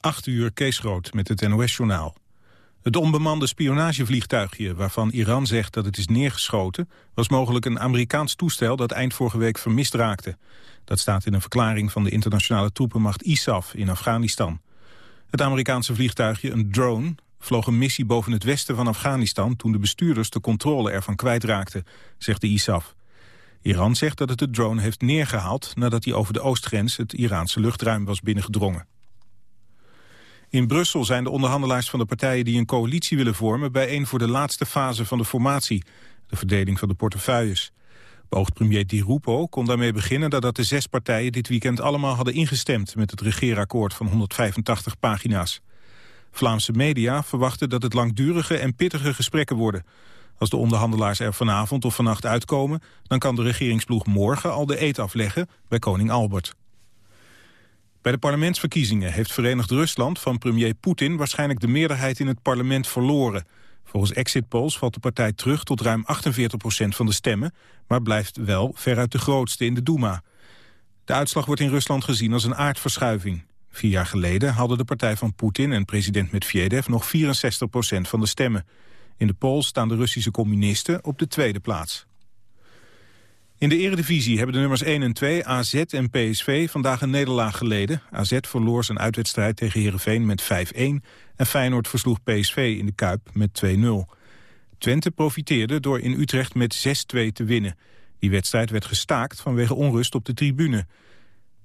8 uur Kees Groot met het NOS-journaal. Het onbemande spionagevliegtuigje waarvan Iran zegt dat het is neergeschoten... was mogelijk een Amerikaans toestel dat eind vorige week vermist raakte. Dat staat in een verklaring van de internationale troepenmacht ISAF in Afghanistan. Het Amerikaanse vliegtuigje, een drone, vloog een missie boven het westen van Afghanistan... toen de bestuurders de controle ervan kwijtraakten, zegt de ISAF. Iran zegt dat het de drone heeft neergehaald... nadat hij over de oostgrens het Iraanse luchtruim was binnengedrongen. In Brussel zijn de onderhandelaars van de partijen die een coalitie willen vormen... bijeen voor de laatste fase van de formatie, de verdeling van de portefeuilles. Beoogd premier Di Rupo kon daarmee beginnen nadat de zes partijen dit weekend allemaal hadden ingestemd met het regeerakkoord van 185 pagina's. Vlaamse media verwachten dat het langdurige en pittige gesprekken worden. Als de onderhandelaars er vanavond of vannacht uitkomen... dan kan de regeringsploeg morgen al de eet afleggen bij koning Albert. Bij de parlementsverkiezingen heeft Verenigd Rusland van premier Poetin... waarschijnlijk de meerderheid in het parlement verloren. Volgens exit polls valt de partij terug tot ruim 48% van de stemmen... maar blijft wel veruit de grootste in de Duma. De uitslag wordt in Rusland gezien als een aardverschuiving. Vier jaar geleden hadden de partij van Poetin en president Medvedev... nog 64% van de stemmen. In de polls staan de Russische communisten op de tweede plaats. In de eredivisie hebben de nummers 1 en 2, AZ en PSV, vandaag een nederlaag geleden. AZ verloor zijn uitwedstrijd tegen Heerenveen met 5-1 en Feyenoord versloeg PSV in de Kuip met 2-0. Twente profiteerde door in Utrecht met 6-2 te winnen. Die wedstrijd werd gestaakt vanwege onrust op de tribune.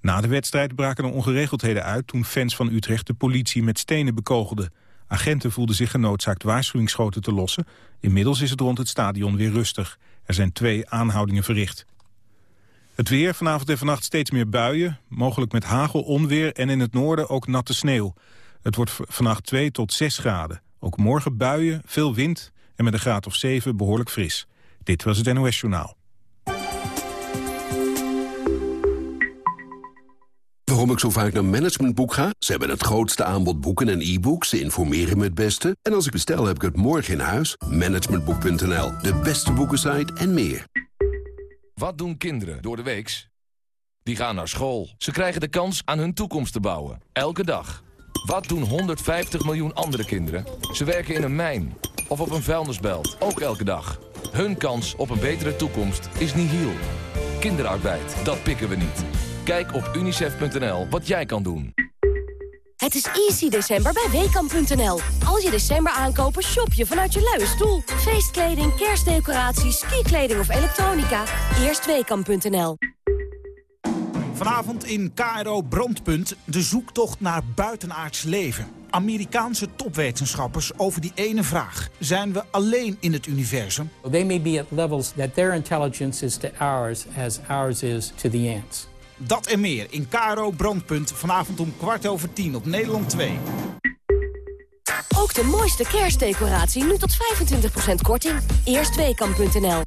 Na de wedstrijd braken er ongeregeldheden uit toen fans van Utrecht de politie met stenen bekogelden. Agenten voelden zich genoodzaakt waarschuwingsschoten te lossen. Inmiddels is het rond het stadion weer rustig. Er zijn twee aanhoudingen verricht. Het weer, vanavond en vannacht steeds meer buien. Mogelijk met hagel, onweer en in het noorden ook natte sneeuw. Het wordt vannacht 2 tot 6 graden. Ook morgen buien, veel wind en met een graad of 7 behoorlijk fris. Dit was het NOS Journaal. Waarom ik zo vaak naar Managementboek ga? Ze hebben het grootste aanbod boeken en e-books. Ze informeren me het beste. En als ik bestel, heb ik het morgen in huis. Managementboek.nl, de beste boekensite en meer. Wat doen kinderen door de weeks? Die gaan naar school. Ze krijgen de kans aan hun toekomst te bouwen. Elke dag. Wat doen 150 miljoen andere kinderen? Ze werken in een mijn of op een vuilnisbelt. Ook elke dag. Hun kans op een betere toekomst is nihil. Kinderarbeid, dat pikken we niet. Kijk op unicef.nl wat jij kan doen. Het is easy december bij WKAM.nl. Als je december aankopen, shop je vanuit je luie stoel. Feestkleding, kerstdecoraties, skikleding of elektronica. Eerst WKAM.nl. Vanavond in KRO Brandpunt de zoektocht naar buitenaards leven. Amerikaanse topwetenschappers over die ene vraag. Zijn we alleen in het universum? They may be at levels that their intelligence is to ours as ours is to the ants. Dat en meer in Karo Brandpunt vanavond om kwart over tien op Nederland 2. Ook de mooiste kerstdecoratie nu tot 25% korting. Eerstweekam.nl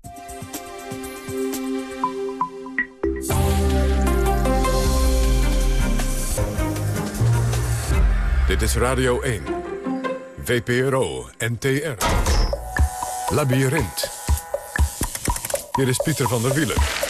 Dit is Radio 1. VPRO NTR. Labyrinth. Hier is Pieter van der Wielen.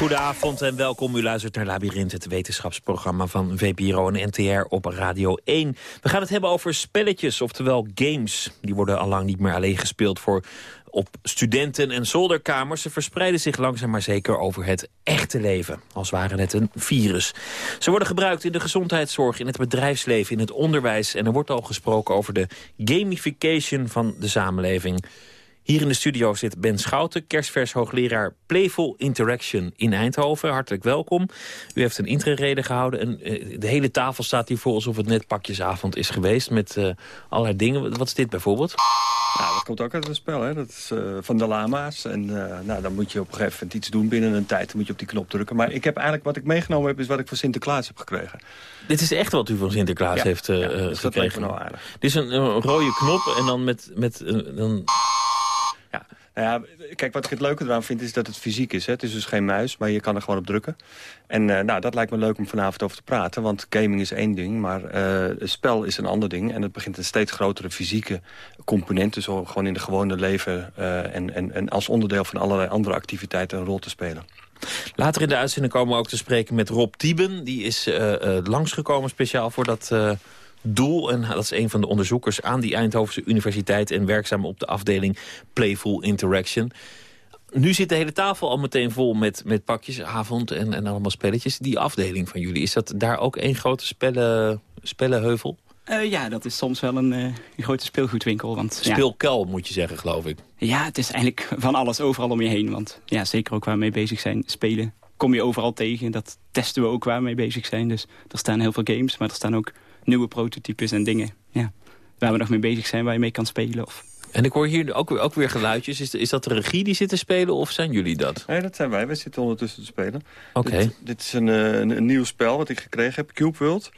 Goedenavond en welkom. U luistert naar Labyrinth, het wetenschapsprogramma van VPRO en NTR op Radio 1. We gaan het hebben over spelletjes, oftewel games. Die worden allang niet meer alleen gespeeld voor op studenten en zolderkamers. Ze verspreiden zich langzaam maar zeker over het echte leven. Als ware het een virus. Ze worden gebruikt in de gezondheidszorg, in het bedrijfsleven, in het onderwijs. En er wordt al gesproken over de gamification van de samenleving. Hier in de studio zit Ben Schouten, kerstvers hoogleraar Playful Interaction in Eindhoven. Hartelijk welkom. U heeft een intrerede gehouden en eh, de hele tafel staat hier voor alsof het net pakjesavond is geweest met uh, allerlei dingen. Wat is dit bijvoorbeeld? Nou, dat komt ook uit een spel, hè. Dat is uh, van de lama's. En nou, dan moet je op een gegeven moment iets doen binnen een tijd. Dan moet je op die knop drukken. Maar ik heb eigenlijk wat ik meegenomen heb, is wat ik van Sinterklaas heb gekregen. Dit is echt wat u van Sinterklaas heeft ja, dus gekregen? Dat nou aardig. Dit is een, een, rode knop en dan met... met dan Nou ja, kijk, wat ik het leuke eraan vind is dat het fysiek is. Hè. Het is dus geen muis, maar je kan er gewoon op drukken. En uh, nou, dat lijkt me leuk om vanavond over te praten. Want gaming is één ding, maar uh, het spel is een ander ding. En het begint een steeds grotere fysieke component. Dus gewoon in de gewone leven uh, en, en, en als onderdeel van allerlei andere activiteiten een rol te spelen. Later in de uitzending komen we ook te spreken met Rob Dieben. Die is langsgekomen speciaal voor dat doel. En dat is een van de onderzoekers aan die Eindhovense Universiteit... en werkzaam op de afdeling Playful Interaction. Nu zit de hele tafel al meteen vol met, met pakjes, avond en, en allemaal spelletjes. Die afdeling van jullie, is dat daar ook één grote spellen, spellenheuvel? Uh, ja, dat is soms wel een, uh, een grote speelgoedwinkel. Want, Speelkel ja. moet je zeggen, geloof ik. Ja, het is eigenlijk van alles overal om je heen. Want ja, zeker ook waar we mee bezig zijn, spelen, kom je overal tegen. Dat testen we ook waar we mee bezig zijn. Dus er staan heel veel games, maar er staan ook nieuwe prototypes en dingen. Ja, waar we nog mee bezig zijn, waar je mee kan spelen. Of... En ik hoor hier ook, ook weer geluidjes. Is, is dat de regie die zit te spelen of zijn jullie dat? Nee, dat zijn wij. Wij zitten ondertussen te spelen. Oké. Dit, dit, is een, een, een, nieuw spel wat ik gekregen heb, Cube World.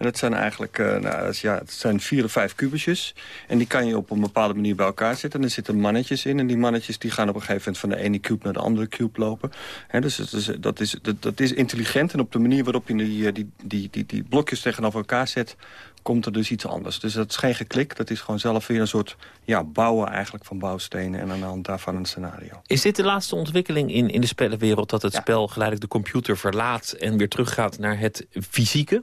En dat zijn eigenlijk uh, nou, dat is, ja, het zijn vier of vijf kubusjes. En die kan je op een bepaalde manier bij elkaar zetten. En er zitten mannetjes in. En die mannetjes die gaan op een gegeven moment van de ene cube naar de andere cube lopen. He, dus dat is, dat, is, dat, dat is intelligent. En op de manier waarop je die, die, die, die, die blokjes tegenover elkaar zet komt er dus iets anders. Dus dat is geen geklik, dat is gewoon zelf weer een soort ja, bouwen eigenlijk van bouwstenen... en aan de hand daarvan een scenario. Is dit de laatste ontwikkeling in, in de spellenwereld... dat het ja. spel geleidelijk de computer verlaat en weer teruggaat naar het fysieke?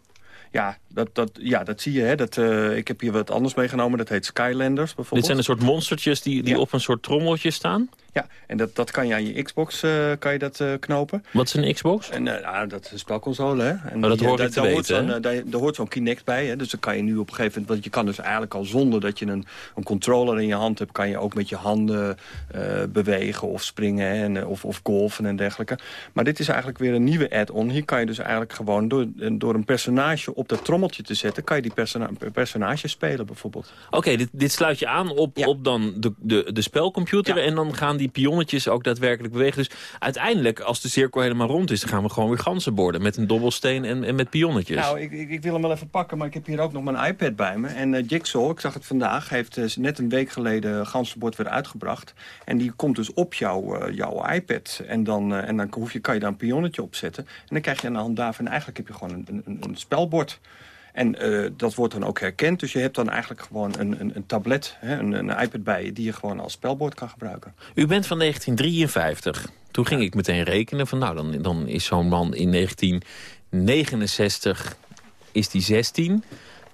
Ja, dat, dat, ja, dat zie je. Hè. Dat, uh, ik heb hier wat anders meegenomen. Dat heet Skylanders bijvoorbeeld. Dit zijn een soort monstertjes die, die ja. op een soort trommeltje staan? Ja, en dat, dat kan je aan je Xbox uh, kan je dat, uh, knopen. Wat is een Xbox? En, nou, dat is een spelconsole. Hè. En oh, dat hoort te daar, weten, hoort daar, daar, hoort zo'n Kinect bij. Hè. Dus dan kan je nu op een gegeven moment... Want je kan dus eigenlijk al zonder dat je een, een controller in je hand hebt... kan je ook met je handen bewegen of springen en, of, of golfen en dergelijke. Maar dit is eigenlijk weer een nieuwe add-on. Hier kan je dus eigenlijk gewoon door, door een personage op dat trommeltje te zetten... kan je die persona personage spelen bijvoorbeeld. Oké, okay, dit, dit sluit je aan op, ja. op dan de, de, de spelcomputer... Ja. en dan gaan die pionnetjes ook daadwerkelijk bewegen. Dus uiteindelijk, als de cirkel helemaal rond is... dan gaan we gewoon weer ganzen borden met een dobbelsteen en, en met pionnetjes. Nou, ik, ik, ik, wil hem wel even pakken, maar ik heb hier ook nog mijn iPad bij me. En uh, Jigsaw, ik zag het vandaag, heeft uh, net een week geleden ganzenbord weer uitgebracht. En die komt dus op jouw, uh, jouw iPad. En dan, en dan hoef je, kan je daar een pionnetje op zetten. En dan krijg je aan de hand daarvan... En eigenlijk heb je gewoon een, een, een spelbord... En uh, dat wordt dan ook herkend. Dus je hebt dan eigenlijk gewoon een, een, een tablet, hè, een, een, iPad bij je... die je gewoon als spelbord kan gebruiken. U bent van 1953. Toen ging ik meteen rekenen van nou, dan, dan is zo'n man in 1969 is die 16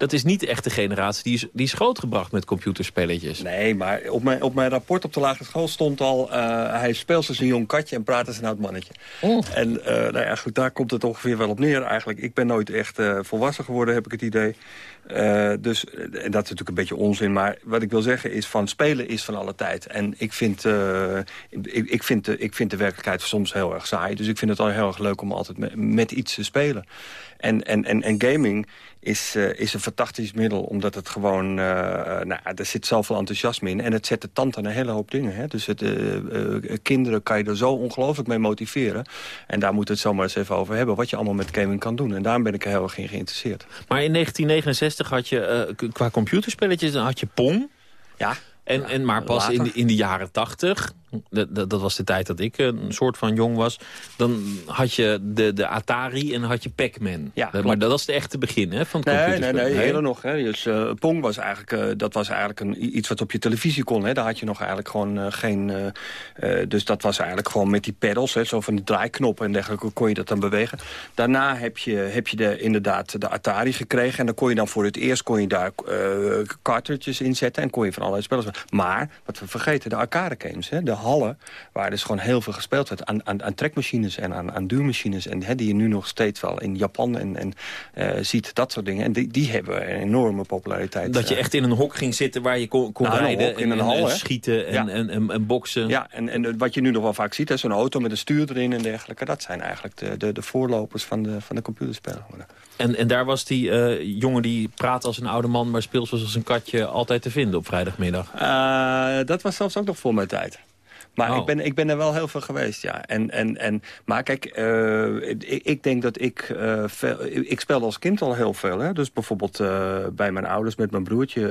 dat is niet echt de generatie die is, die is grootgebracht met computerspelletjes. Nee, maar op mijn, op mijn rapport op de lagere school stond al... Uh, hij speelt als een jong katje en praat als een oud mannetje. Oh. En uh, nou ja, goed, daar komt het ongeveer wel op neer eigenlijk. Ik ben nooit echt uh, volwassen geworden, heb ik het idee. Dus, en dat is natuurlijk een beetje onzin. Maar wat ik wil zeggen is van spelen is van alle tijd. En ik vind, ik, ik, vind, de, ik vind de werkelijkheid soms heel erg saai. Dus ik vind het al heel erg leuk om altijd met, met iets te spelen. En, en, en, en gaming is, uh, is een fantastisch middel. Omdat het gewoon... Uh, nou, er zit zoveel enthousiasme in. En het zet de tand aan een hele hoop dingen. Hè? Dus het, uh, kinderen kan je er zo ongelooflijk mee motiveren. En daar moeten we het zomaar eens even over hebben. Wat je allemaal met gaming kan doen. En daarom ben ik er heel erg in geïnteresseerd. Maar in 1969 had je qua computerspelletjes... dan had je Pong. Ja. En, ja, en maar pas in de, in de jaren tachtig, dat, dat was de tijd dat ik een soort van jong was... dan had je de, de Atari en dan had je Pac-Man. Ja, maar dat was de echte begin hè, van het Nee, nee, nee, eerder nog. Hè. Dus, uh, Pong was eigenlijk, uh, dat was eigenlijk een, iets wat op je televisie kon. Hè. Daar had je nog eigenlijk gewoon uh, geen... dus dat was eigenlijk gewoon met die pedals, hè, zo van die draaiknoppen en dergelijke... kon je dat dan bewegen. Daarna heb je, heb je de, inderdaad de Atari gekregen... en dan kon je dan voor het eerst kon je daar cartridges in zetten... en kon je van allerlei spellen Maar, wat we vergeten, de arcade games, hè, de hallen... waar dus gewoon heel veel gespeeld werd aan, aan, aan trekmachines en aan, aan duurmachines... En, hè, die je nu nog steeds wel in Japan en, en uh, ziet, dat soort dingen. En die, die hebben een enorme populariteit. Dat je echt in een hok ging zitten waar je kon, kon nou, rijden hok, in en, een hal, en schieten en, ja. en, en, en, boksen. Ja, en, en wat je nu nog wel vaak ziet, zo'n auto met een stuur erin en dergelijke... dat zijn eigenlijk de, de, de voorlopers van de, van de computerspellen. En, en daar was die uh, jongen die praat als een oude man... maar speelt zoals een katje altijd te vinden op vrijdagmiddag? Uh, dat was zelfs ook nog voor mijn tijd. Maar Oh. ik, ben, ik ben er wel heel veel geweest, ja. En, en, en, maar kijk, eh, ik, ik denk dat ik... eh, veel, ik speelde als kind al heel veel. Hè? Dus bijvoorbeeld eh, bij mijn ouders met mijn broertje...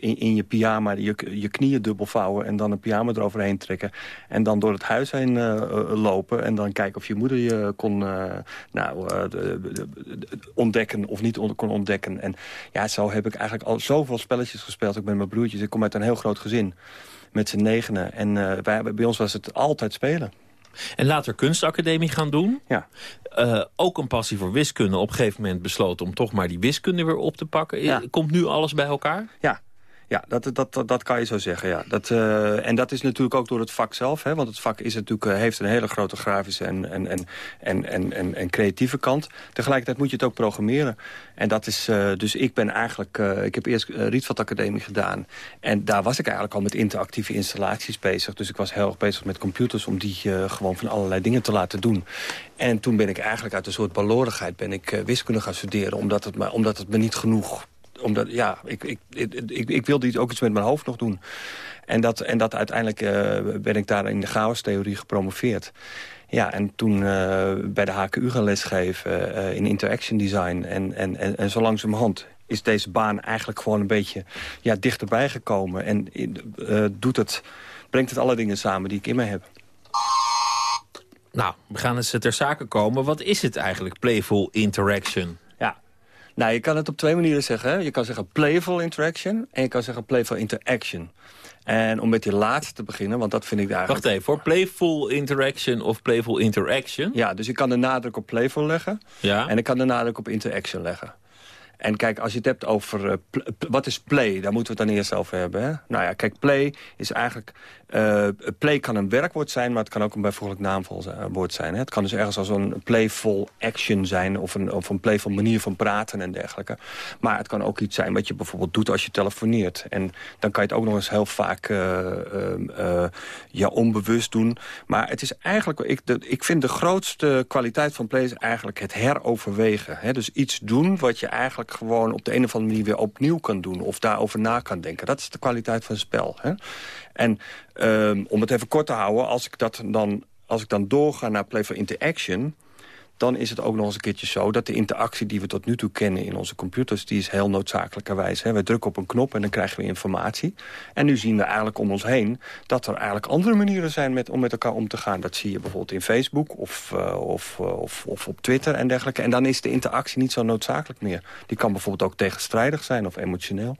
in, in je pyjama je, je knieën dubbel vouwen... en dan een pyjama eroverheen trekken. En dan door het huis heen lopen... en dan kijken of je moeder je kon nou, de- de- de- de- ontdekken of niet on- kon ontdekken. En ja, zo heb ik eigenlijk al zoveel spelletjes gespeeld... ook met mijn broertjes. Ik kom uit een heel groot gezin met z'n negenen. En eh, wij, bij ons was het altijd spelen. En later kunstacademie gaan doen. Ja. Eh, ook een passie voor wiskunde. Op een gegeven moment besloten om toch maar die wiskunde weer op te pakken. Ja. Komt nu alles bij elkaar? Ja, ja dat, dat, dat, kan je zo zeggen. Ja. Dat, eh, en dat is natuurlijk ook door het vak zelf. Hè, want het vak is natuurlijk, eh, heeft een hele grote grafische en, en, en, en, en, en, creatieve kant. Tegelijkertijd moet je het ook programmeren. En dat is, eh, dus ik ben eigenlijk, ik heb eerst Rietveld Academie gedaan. En daar was ik eigenlijk al met interactieve installaties bezig. Dus ik was heel erg bezig met computers om die gewoon van allerlei dingen te laten doen. En toen ben ik eigenlijk uit een soort balorigheid ben ik, wiskunde gaan studeren. Omdat het, me, omdat het me niet genoeg omdat, ja, ik, ik, ik, ik, wilde ook iets met mijn hoofd nog doen. En dat, en dat uiteindelijk uh, ben ik daar in de chaostheorie gepromoveerd. Ja, en toen uh, bij de HKU gaan lesgeven uh, in interaction design. En, en, en, en zo langzamerhand is deze baan eigenlijk gewoon een beetje ja, dichterbij gekomen. En doet het, brengt het alle dingen samen die ik in me heb. Nou, we gaan eens ter zake komen. Wat is het eigenlijk, playful interaction? Nou, je kan het op twee manieren zeggen. Hè? Je kan zeggen playful interaction en je kan zeggen playful interaction. En om met die laatste te beginnen, want dat vind ik eigenlijk... Wacht even, voor playful interaction of playful interaction? Ja, dus ik kan de nadruk op playful leggen. Ja. En ik kan de nadruk op interaction leggen. En kijk, als je het hebt over... Uh, wat is play? Daar moeten we het dan eerst over hebben. Hè? Nou ja, kijk, play is eigenlijk... Uh, play kan een werkwoord zijn, maar het kan ook een bijvoorbeeld naamvol woord zijn. Hè? Het kan dus ergens als een playful action zijn... Of een, of een playful manier van praten en dergelijke. Maar het kan ook iets zijn wat je bijvoorbeeld doet als je telefoneert. En dan kan je het ook nog eens heel vaak uh, ja, onbewust doen. Maar het is eigenlijk... Ik, ik vind de grootste kwaliteit van play is eigenlijk het heroverwegen. Hè? Dus iets doen wat je eigenlijk gewoon op de een of andere manier weer opnieuw kan doen. Of daarover na kan denken. Dat is de kwaliteit van het spel. Hè? En um, om het even kort te houden, als ik, dat dan, als ik dan doorga naar Playful Interaction... dan is het ook nog eens een keertje zo dat de interactie die we tot nu toe kennen in onze computers... die is heel noodzakelijkerwijs. Hè. We drukken op een knop en dan krijgen we informatie. En nu zien we eigenlijk om ons heen dat er eigenlijk andere manieren zijn met, om met elkaar om te gaan. Dat zie je bijvoorbeeld in Facebook of, uh, of, uh, of, of op Twitter en dergelijke. En dan is de interactie niet zo noodzakelijk meer. Die kan bijvoorbeeld ook tegenstrijdig zijn of emotioneel.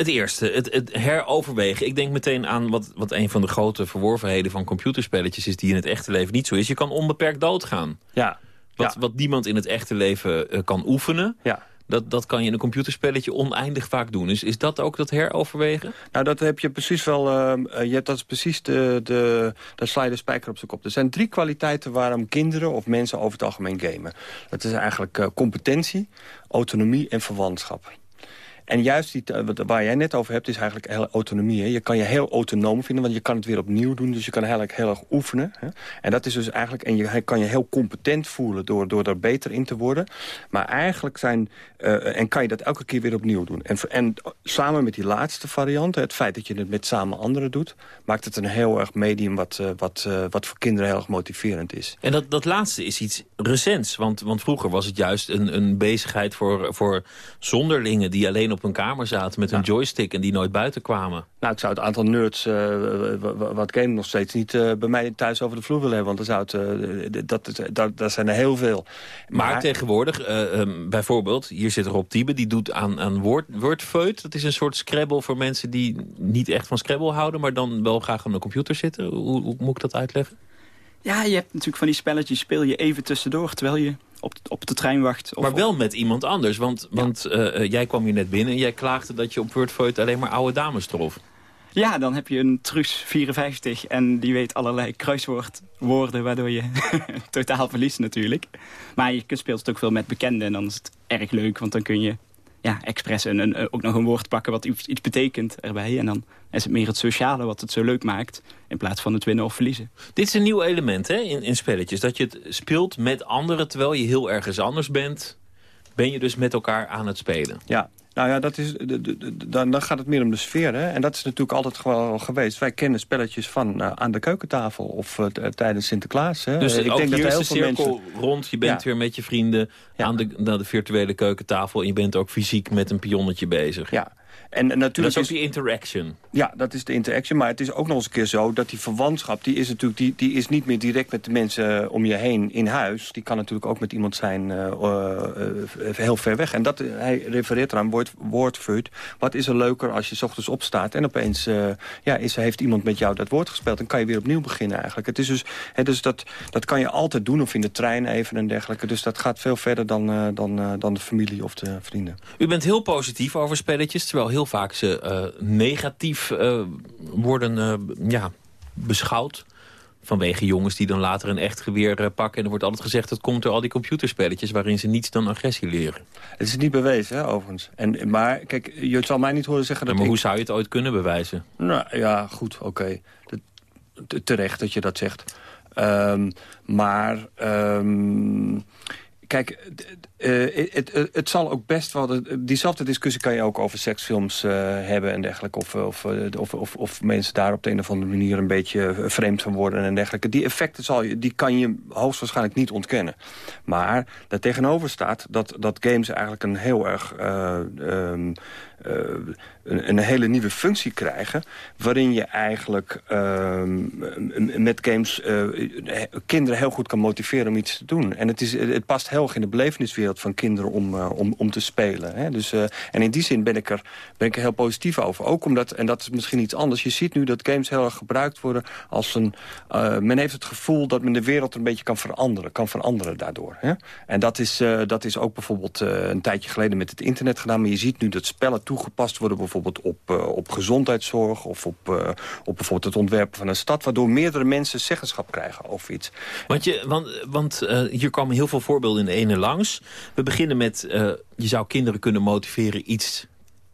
Het eerste, het, het, heroverwegen. Ik denk meteen aan wat, wat een van de grote verworvenheden van computerspelletjes is... die in het echte leven niet zo is. Je kan onbeperkt doodgaan. Ja. Wat, ja. wat niemand in het echte leven uh, kan oefenen... Ja. Dat, dat kan je in een computerspelletje oneindig vaak doen. Is, is dat ook dat heroverwegen? Nou, dat heb je precies wel... Uh, je hebt, dat is precies de, de, de sla je de spijker op zijn kop. Er zijn drie kwaliteiten waarom kinderen of mensen over het algemeen gamen. Dat is eigenlijk uh, competentie, autonomie en verwantschap. En juist die, waar jij net over hebt, is eigenlijk autonomie. Hè? Je kan je heel autonoom vinden, want je kan het weer opnieuw doen. Dus je kan eigenlijk heel erg oefenen. Hè? En dat is dus eigenlijk, en je kan je heel competent voelen door, door er beter in te worden. Maar eigenlijk zijn, uh, en kan je dat elke keer weer opnieuw doen. En, en samen met die laatste variant, het feit dat je het met samen anderen doet... maakt het een heel erg medium wat, uh, wat, wat voor kinderen heel erg motiverend is. En dat, dat laatste is iets recents. Want, want vroeger was het juist een, een bezigheid voor, voor zonderlingen... die alleen op op een kamer zaten met een ja. joystick en die nooit buiten kwamen. Nou, ik zou het aantal nerds uh, wat game nog steeds niet uh, bij mij thuis over de vloer willen hebben. Want dan zou het, uh, dat, dat, dat zijn er heel veel. Maar, maar tegenwoordig, um, bijvoorbeeld, hier zit Rob Tiebe, die doet aan, aan woord, Wordfeut. Dat is een soort Scrabble voor mensen die niet echt van Scrabble houden... maar dan wel graag aan de computer zitten. Hoe, hoe moet ik dat uitleggen? Ja, je hebt natuurlijk van die spelletjes, speel je even tussendoor... terwijl je op, op de trein wacht. Of maar wel met iemand anders, want, ja. want uh, jij kwam hier net binnen... en jij klaagde dat je op Wordfeut alleen maar oude dames trof. Ja, dan heb je een Truus 54 en die weet allerlei kruiswoordwoorden... waardoor je totaal verliest natuurlijk. Maar je speelt het ook veel met bekenden en dan is het erg leuk... want dan kun je ja, expres een, ook nog een woord pakken wat iets, iets betekent erbij. En dan is het meer het sociale wat het zo leuk maakt... in plaats van het winnen of verliezen. Dit is een nieuw element hè, in, in spelletjes. Dat je het speelt met anderen terwijl je heel ergens anders bent. Ben je dus met elkaar aan het spelen. Ja, nou ja, dat is, dan, dan gaat het meer om de sfeer. Hè? En dat is natuurlijk altijd gewoon geweest. Wij kennen spelletjes van uh, aan de keukentafel of uh, tijdens Sinterklaas. Hè? Dus ik denk dat heel veel cirkel mensen... rond. Je bent ja. weer met je vrienden ja. aan, de, aan de virtuele keukentafel. En je bent ook fysiek met een pionnetje bezig. Ja, en natuurlijk dat is ook die interaction. Ja, dat is de interaction. Maar het is ook nog eens een keer zo dat die verwantschap... die is natuurlijk die, die is niet meer direct met de mensen eh, om je heen in huis. Die kan natuurlijk ook met iemand zijn uh, uh, heel ver weg. En dat, hij refereert eraan, woord. Wat is er leuker als je s ochtends opstaat... en opeens ja, is, heeft iemand met jou dat woord gespeeld... dan kan je weer opnieuw beginnen eigenlijk. Het is dus, hè, dus dat, dat kan je altijd doen, of in de trein even en dergelijke. Dus dat gaat veel verder dan, dan, dan de familie of de vrienden. U bent heel positief over spelletjes... terwijl heel vaak ze uh, negatief uh, worden uh, ja, beschouwd. Vanwege jongens die dan later een echt geweer pakken. En er wordt altijd gezegd, dat komt door al die computerspelletjes... waarin ze niets dan agressie leren. Het is niet bewezen, hè, overigens. En, maar kijk, je zal mij niet horen zeggen dat ja, Maar hoe zou je het ooit kunnen bewijzen? Nou ja, goed, oké. Terecht dat je dat zegt. Um, maar... Um, kijk, het, het, het, zal ook best wel... diezelfde discussie kan je ook over seksfilms uh, hebben en dergelijke. Of, of, of, of, of, mensen daar op de een of andere manier een beetje vreemd van worden en dergelijke. Die effecten zal je, die kan je hoogstwaarschijnlijk niet ontkennen. Maar daartegenover staat dat, dat games eigenlijk een heel erg... Um, een, hele nieuwe functie krijgen... waarin je eigenlijk uh, met games kinderen heel goed kan motiveren om iets te doen. En het, is, het past heel erg in de beleveniswereld van kinderen om, uh, om, om te spelen. Hè? Dus, en in die zin ben ik, er, ben ik er heel positief over. Ook omdat, en dat is misschien iets anders... je ziet nu dat games heel erg gebruikt worden als een... men heeft het gevoel dat men de wereld een beetje kan veranderen. Kan veranderen daardoor. Hè? En dat is, dat is ook bijvoorbeeld een tijdje geleden met het internet gedaan. Maar je ziet nu dat spellen toegepast worden bijvoorbeeld op, op gezondheidszorg... of op, op bijvoorbeeld het ontwerpen van een stad... waardoor meerdere mensen zeggenschap krijgen over iets. Want, je, want, want hier komen heel veel voorbeelden in de ene langs. We beginnen met, je zou kinderen kunnen motiveren iets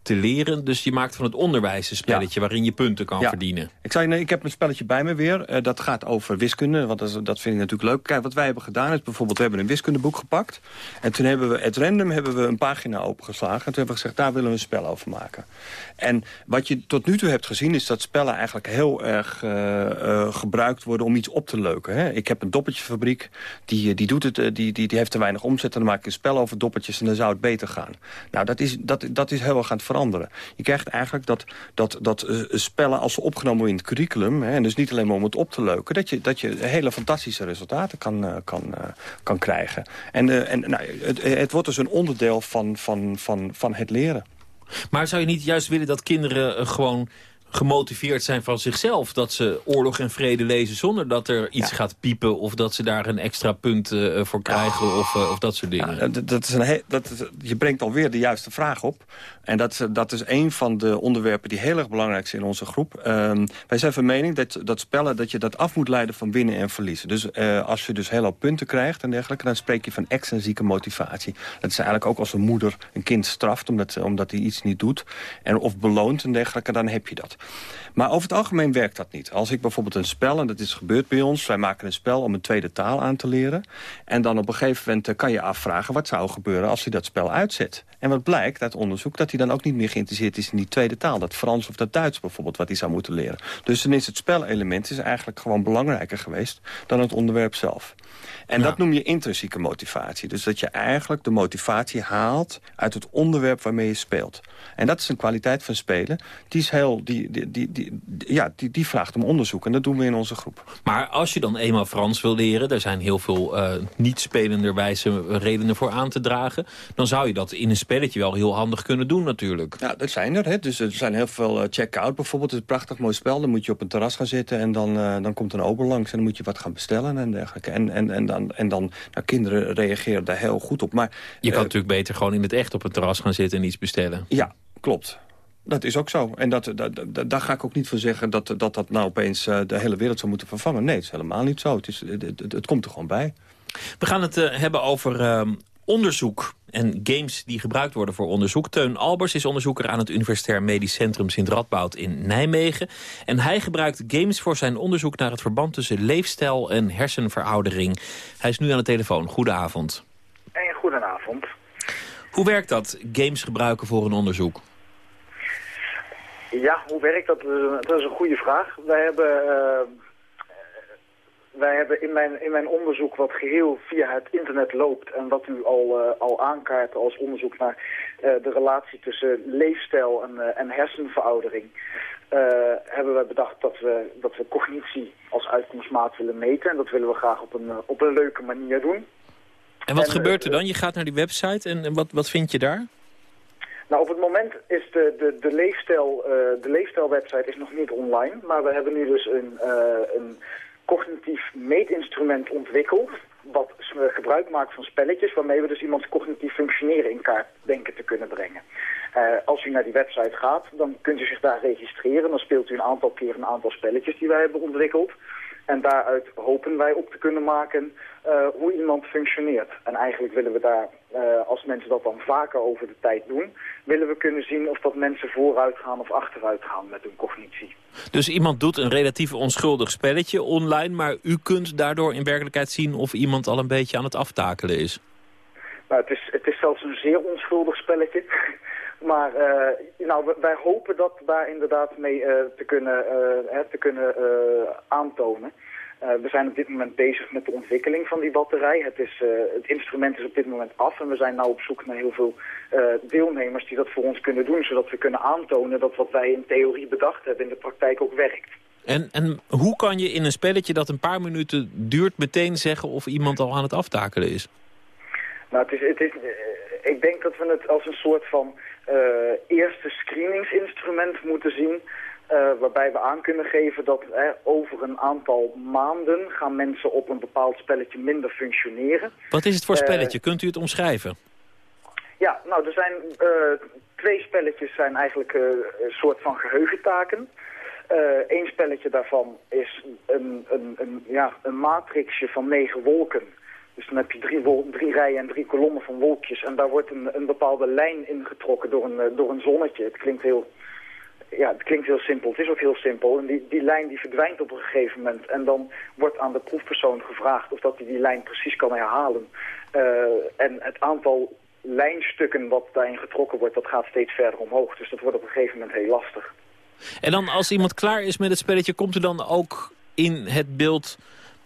te leren. Dus je maakt van het onderwijs een spelletje waarin je punten kan verdienen. Ik, zei, nee, ik heb een spelletje bij me weer. Uh, dat gaat over wiskunde, want dat, dat, vind ik natuurlijk leuk. Kijk, wat wij hebben gedaan is bijvoorbeeld, we hebben een wiskundeboek gepakt. En toen hebben we, het random hebben we een pagina opengeslagen. En toen hebben we gezegd, daar willen we een spel over maken. En wat je tot nu toe hebt gezien is dat spellen eigenlijk heel erg uh, uh, gebruikt worden om iets op te leuken. Hè? Ik heb een doppertjefabriek, die, die, doet het, die, die, die heeft te weinig omzet. En dan maak ik een spel over doppertjes en dan zou het beter gaan. Nou, dat is, dat, dat is heel erg aan het veranderen. Je krijgt eigenlijk dat, dat, dat uh, spellen als ze opgenomen worden in het curriculum... Hè, en dus niet alleen maar om het op te leuken... dat je, dat je hele fantastische resultaten kan, uh, kan, uh, kan krijgen. En, en nou, het, het wordt dus een onderdeel van, van, van, van het leren. Maar zou je niet juist willen dat kinderen gewoon gemotiveerd zijn van zichzelf. Dat ze oorlog en vrede lezen zonder dat er iets gaat piepen... of dat ze daar een extra punt uh, voor krijgen of, uh, of dat soort dingen. Ja, dat, is een dat is, je brengt alweer de juiste vraag op. En dat, dat is een van de onderwerpen die heel erg belangrijk zijn in onze groep. Um, wij zijn van mening dat, dat spellen dat je dat af moet leiden van winnen en verliezen. Dus uh, als je dus heel veel punten krijgt en dergelijke... dan spreek je van extrinsieke motivatie. Dat is eigenlijk ook als een moeder een kind straft omdat, omdat hij iets niet doet... En, of beloont en dergelijke, dan heb je dat. Maar over het algemeen werkt dat niet. Als ik bijvoorbeeld een spel, en dat is gebeurd bij ons... wij maken een spel om een tweede taal aan te leren... en dan op een gegeven moment eh, kan je afvragen... wat zou gebeuren als hij dat spel uitzet. En wat blijkt uit onderzoek, dat hij dan ook niet meer geïnteresseerd is... in die tweede taal, dat Frans of dat Duits bijvoorbeeld... wat hij zou moeten leren. Dus dan is het spelelement is eigenlijk gewoon belangrijker geweest... dan het onderwerp zelf. En dat noem je intrinsieke motivatie. Dus dat je eigenlijk de motivatie haalt uit het onderwerp waarmee je speelt. En dat is een kwaliteit van spelen. Die, is heel, die, die, die, die, ja, die, die vraagt om onderzoek. En dat doen we in onze groep. Maar als je dan eenmaal Frans wil leren... er zijn heel veel uh, niet-spelenderwijze redenen voor aan te dragen... dan zou je dat in een spelletje wel heel handig kunnen doen natuurlijk. Ja, dat zijn er. Hè. Dus er zijn heel veel uh, check-out bijvoorbeeld. Het is een prachtig mooi spel. Dan moet je op een terras gaan zitten... en dan, uh, dan komt een ober langs en dan moet je wat gaan bestellen en dergelijke. En, en, en en dan nou, kinderen reageren daar heel goed op. Maar, je kan natuurlijk beter gewoon in het echt op een terras gaan zitten en iets bestellen. Ja, klopt. Dat is ook zo. En dat, dat, dat, daar ga ik ook niet van zeggen dat dat, dat nou opeens uh, de hele wereld zou moeten vervangen. Nee, het is helemaal niet zo. Het, is, het, het, het komt er gewoon bij. We gaan het uh, hebben over uh, onderzoek en games die gebruikt worden voor onderzoek. Teun Albers is onderzoeker aan het Universitair Medisch Centrum Sint-Radboud in Nijmegen. En hij gebruikt games voor zijn onderzoek naar het verband tussen leefstijl en hersenveroudering. Hij is nu aan de telefoon. Goedenavond. Hey, goedenavond. Hoe werkt dat, games gebruiken voor een onderzoek? Ja, hoe werkt dat? Dat is een goede vraag. Wij hebben, uh, wij hebben in, mijn, in mijn onderzoek, wat geheel via het internet loopt... en wat u al, uh, al aankaart als onderzoek naar uh, de relatie tussen leefstijl en, en hersenveroudering... hebben we bedacht dat we, dat we cognitie als uitkomstmaat willen meten. En dat willen we graag op een, op een leuke manier doen. En wat gebeurt er dan? Je gaat naar die website en, en wat, wat vind je daar? Nou, op het moment is de, de, de, leefstijl, uh, de leefstijlwebsite is nog niet online. Maar we hebben nu dus een, uh, een cognitief meetinstrument ontwikkeld... wat gebruik maakt van spelletjes... waarmee we dus iemands cognitief functioneren in kaart denken te kunnen brengen. Uh, als u naar die website gaat, dan kunt u zich daar registreren. Dan speelt u een aantal keer een aantal spelletjes die wij hebben ontwikkeld... En daaruit hopen wij op te kunnen maken uh, hoe iemand functioneert. En eigenlijk willen we daar, als mensen dat dan vaker over de tijd doen... willen we kunnen zien of dat mensen vooruit gaan of achteruit gaan met hun cognitie. Dus iemand doet een relatief onschuldig spelletje online... maar u kunt daardoor in werkelijkheid zien of iemand al een beetje aan het aftakelen is? Nou, het is, het is zelfs een zeer onschuldig spelletje. Maar uh, nou, wij hopen dat daar inderdaad mee uh, te kunnen, uh, te kunnen aantonen. We zijn op dit moment bezig met de ontwikkeling van die batterij. Het, is, het instrument is op dit moment af en we zijn nu op zoek naar heel veel deelnemers die dat voor ons kunnen doen. Zodat we kunnen aantonen dat wat wij in theorie bedacht hebben in de praktijk ook werkt. En, en hoe kan je in een spelletje dat een paar minuten duurt meteen zeggen of iemand al aan het aftakelen is? Nou, het is, het is, ik denk dat we het als een soort van eerste screeningsinstrument moeten zien... Uh, waarbij we aan kunnen geven dat uh, over een aantal maanden gaan mensen op een bepaald spelletje minder functioneren. Wat is het voor spelletje? Kunt u het omschrijven? Ja, nou er zijn twee spelletjes zijn eigenlijk een soort van geheugentaken. Eén spelletje daarvan is een, een, een, ja, een matrixje van negen wolken dus dan heb je drie, drie rijen en drie kolommen van wolkjes. En daar wordt een, een bepaalde lijn ingetrokken door een, eh, door een zonnetje. Het klinkt heel... Ja, het klinkt heel simpel. Het is ook heel simpel. En die, die lijn die verdwijnt op een gegeven moment. En dan wordt aan de proefpersoon gevraagd of dat hij die lijn precies kan herhalen. Uh, en het aantal lijnstukken wat daarin getrokken wordt, dat gaat steeds verder omhoog. Dus dat wordt op een gegeven moment heel lastig. En dan als iemand klaar is met het spelletje, komt er dan ook in het beeld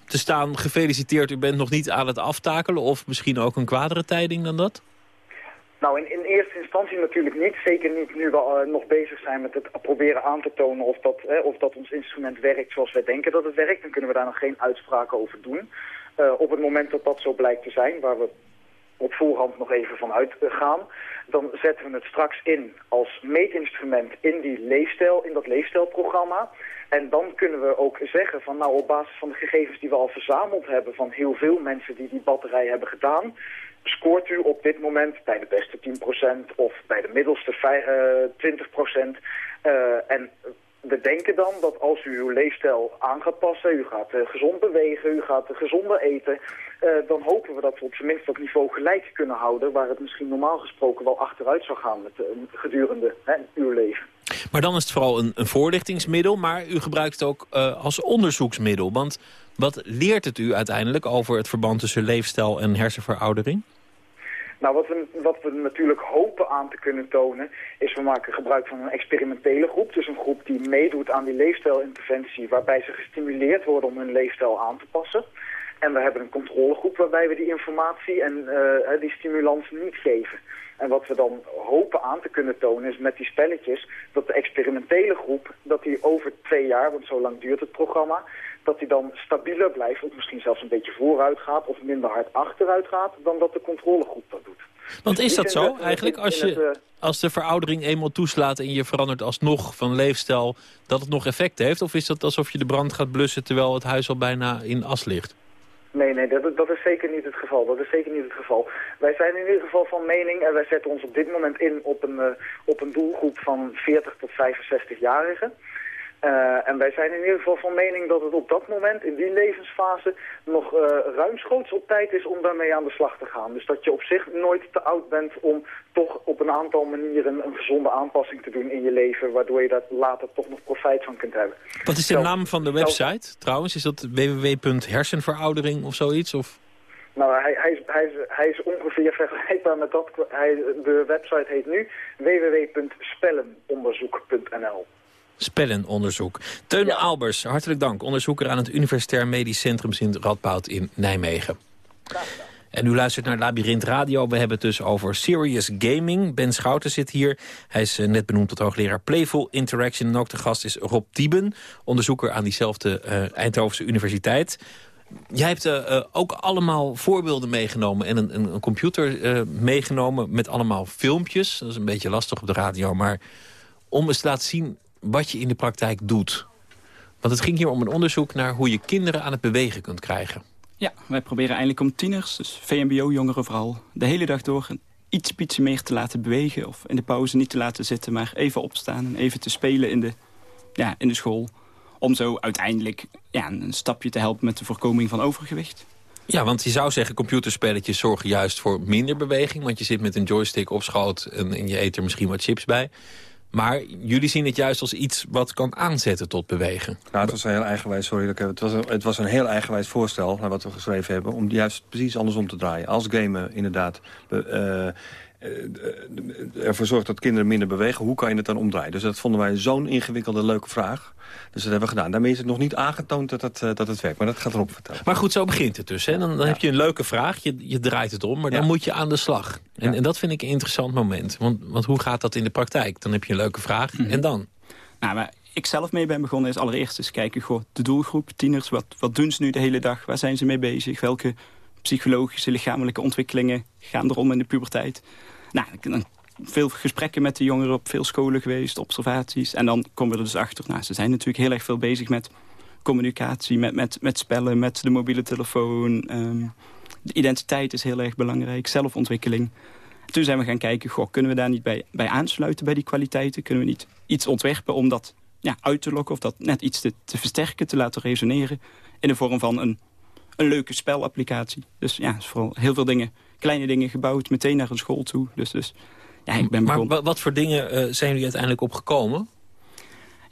te staan... gefeliciteerd, u bent nog niet aan het aftakelen... of misschien ook een kwadere tijding dan dat? Nou, in, in eerste instantie natuurlijk niet. Zeker niet nu we uh, nog bezig zijn met het proberen aan te tonen... Of dat, eh, of dat ons instrument werkt zoals wij denken dat het werkt. Dan kunnen we daar nog geen uitspraken over doen. Uh, op het moment dat dat zo blijkt te zijn, waar we op voorhand nog even van uitgaan... dan zetten we het straks in als meetinstrument in, die leefstijl, in dat leefstijlprogramma... En dan kunnen we ook zeggen van nou op basis van de gegevens die we al verzameld hebben van heel veel mensen die die batterij hebben gedaan, scoort u op dit moment bij de beste 10% of bij de middelste 20%. Uh, en we denken dan dat als u uw leefstijl aan gaat passen, u gaat gezond bewegen, u gaat gezonder eten, dan hopen we dat we op zijn minst dat niveau gelijk kunnen houden, waar het misschien normaal gesproken wel achteruit zou gaan met, gedurende hè, uw leven. Maar dan is het vooral een, een voorlichtingsmiddel, maar u gebruikt het ook als onderzoeksmiddel. Want wat leert het u uiteindelijk over het verband tussen leefstijl en hersenveroudering? Nou, wat we, wat we natuurlijk hopen aan te kunnen tonen... is we maken gebruik van een experimentele groep. Dus een groep die meedoet aan die leefstijlinterventie... waarbij ze gestimuleerd worden om hun leefstijl aan te passen. En we hebben een controlegroep waarbij we die informatie en uh, die stimulans niet geven. En wat we dan hopen aan te kunnen tonen is met die spelletjes... dat de experimentele groep, dat die over twee jaar, want zo lang duurt het programma dat hij dan stabieler blijft of misschien zelfs een beetje vooruit gaat of minder hard achteruit gaat dan dat de controlegroep dat doet. Want dus is dat zo eigenlijk als, je, eh, als de veroudering eenmaal toeslaat en je verandert alsnog van leefstijl dat het nog effect heeft? Of is dat alsof je de brand gaat blussen terwijl het huis al bijna in as ligt? Nee, nee, dat, dat is zeker niet het geval. Dat is zeker niet het geval. Wij zijn in ieder geval van mening en wij zetten ons op dit moment in op een, uh, op een doelgroep van 40 tot 65-jarigen. Uh, en wij zijn in ieder geval van mening dat het op dat moment, in die levensfase, nog uh, ruimschoots op tijd is om daarmee aan de slag te gaan. Dus dat je op zich nooit te oud bent om toch op een aantal manieren een gezonde aanpassing te doen in je leven, waardoor je daar later toch nog profijt van kunt hebben. Wat is de naam van de website trouwens? Is dat www.hersenveroudering of zoiets? Of? Nou, hij, hij, is, hij, is, hij is ongeveer vergelijkbaar met dat. Hij, de website heet nu www.spellenonderzoek.nl. Spellenonderzoek. Teun Albers, hartelijk dank. Onderzoeker aan het Universitair Medisch Centrum Sint Radboud in Nijmegen. En u luistert naar Labyrinth Radio. We hebben het dus over serious gaming. Ben Schouten zit hier. Hij is eh, net benoemd tot hoogleraar Playful Interaction. En ook de gast is Rob Tieben, onderzoeker aan diezelfde uh, Eindhovense Universiteit. Jij hebt uh, ook allemaal voorbeelden meegenomen en een, een, een computer meegenomen met allemaal filmpjes. Dat is een beetje lastig op de radio, maar om eens te laten zien wat je in de praktijk doet. Want het ging hier om een onderzoek naar hoe je kinderen aan het bewegen kunt krijgen. Ja, wij proberen eigenlijk om tieners, dus VMBO-jongeren vooral... de hele dag door iets meer te laten bewegen... of in de pauze niet te laten zitten, maar even opstaan... en even te spelen in de, ja, in de school... om zo uiteindelijk ja, een stapje te helpen met de voorkoming van overgewicht. Ja, want je zou zeggen, computerspelletjes zorgen juist voor minder beweging... want je zit met een joystick op schoot en, en je eet er misschien wat chips bij... Maar jullie zien het juist als iets wat kan aanzetten tot bewegen. Nou, het was een heel eigenwijs, sorry. Het was het was een heel eigenwijs voorstel, naar wat we geschreven hebben... om juist precies andersom te draaien. Als gamen inderdaad uh, ervoor zorgt dat kinderen minder bewegen... hoe kan je het dan omdraaien? Dus dat vonden wij zo'n ingewikkelde, leuke vraag... Dus dat hebben we gedaan. Daarmee is het nog niet aangetoond dat het, dat het werkt. Maar dat gaat erop vertellen. Maar goed, zo begint het dus. Hè? Dan, dan heb je een leuke vraag, je, je draait het om, maar dan moet je aan de slag. En, en, dat vind ik een interessant moment. Want, want hoe gaat dat in de praktijk? Dan heb je een leuke vraag mhm. en dan? Nou, waar ik zelf mee ben begonnen is allereerst eens kijken... Goh, de doelgroep, tieners, wat, wat doen ze nu de hele dag? Waar zijn ze mee bezig? Welke psychologische, lichamelijke ontwikkelingen gaan er om in de puberteit? Nou, veel gesprekken met de jongeren op veel scholen geweest, observaties. En dan komen we er dus achter, nou, ze zijn natuurlijk heel erg veel bezig met communicatie, met, met, met spellen, met de mobiele telefoon. Ehm, de identiteit is heel erg belangrijk, zelfontwikkeling. Toen zijn we gaan kijken, goh, kunnen we daar niet bij, bij aansluiten bij die kwaliteiten? Kunnen we niet iets ontwerpen om dat ja, uit te lokken of dat net iets te, te versterken, te laten resoneren in de vorm van een, een leuke spelapplicatie. Dus ja, vooral heel veel dingen, kleine dingen gebouwd, meteen naar een school toe. Dus, dus ja, ik ben maar wat voor dingen uh, zijn jullie uiteindelijk opgekomen?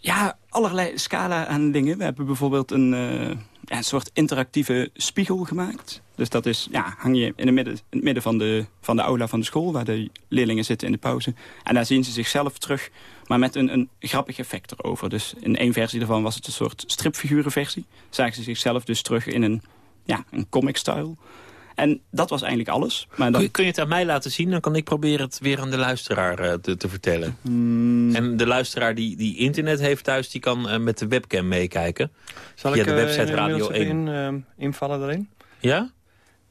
Ja, allerlei scala aan dingen. We hebben bijvoorbeeld een, uh, ja, een soort interactieve spiegel gemaakt. Dus dat is, ja, hang je in, het midden, in het midden van de, van de aula van de school... waar de leerlingen zitten in de pauze. En daar zien ze zichzelf terug, maar met een, een grappig effect erover. Dus in één versie daarvan was het een soort stripfigurenversie. Zagen ze zichzelf dus terug in een, ja, een comic-style... En dat was eigenlijk alles. Maar dan... kun, je, het aan mij laten zien? Dan kan ik proberen het weer aan de luisteraar uh, te, te, vertellen. Hmm. En de luisteraar die, die internet heeft thuis, die kan uh, met de webcam meekijken. Zal via ik de website Radio 1. In, uh, invallen daarin? Ja?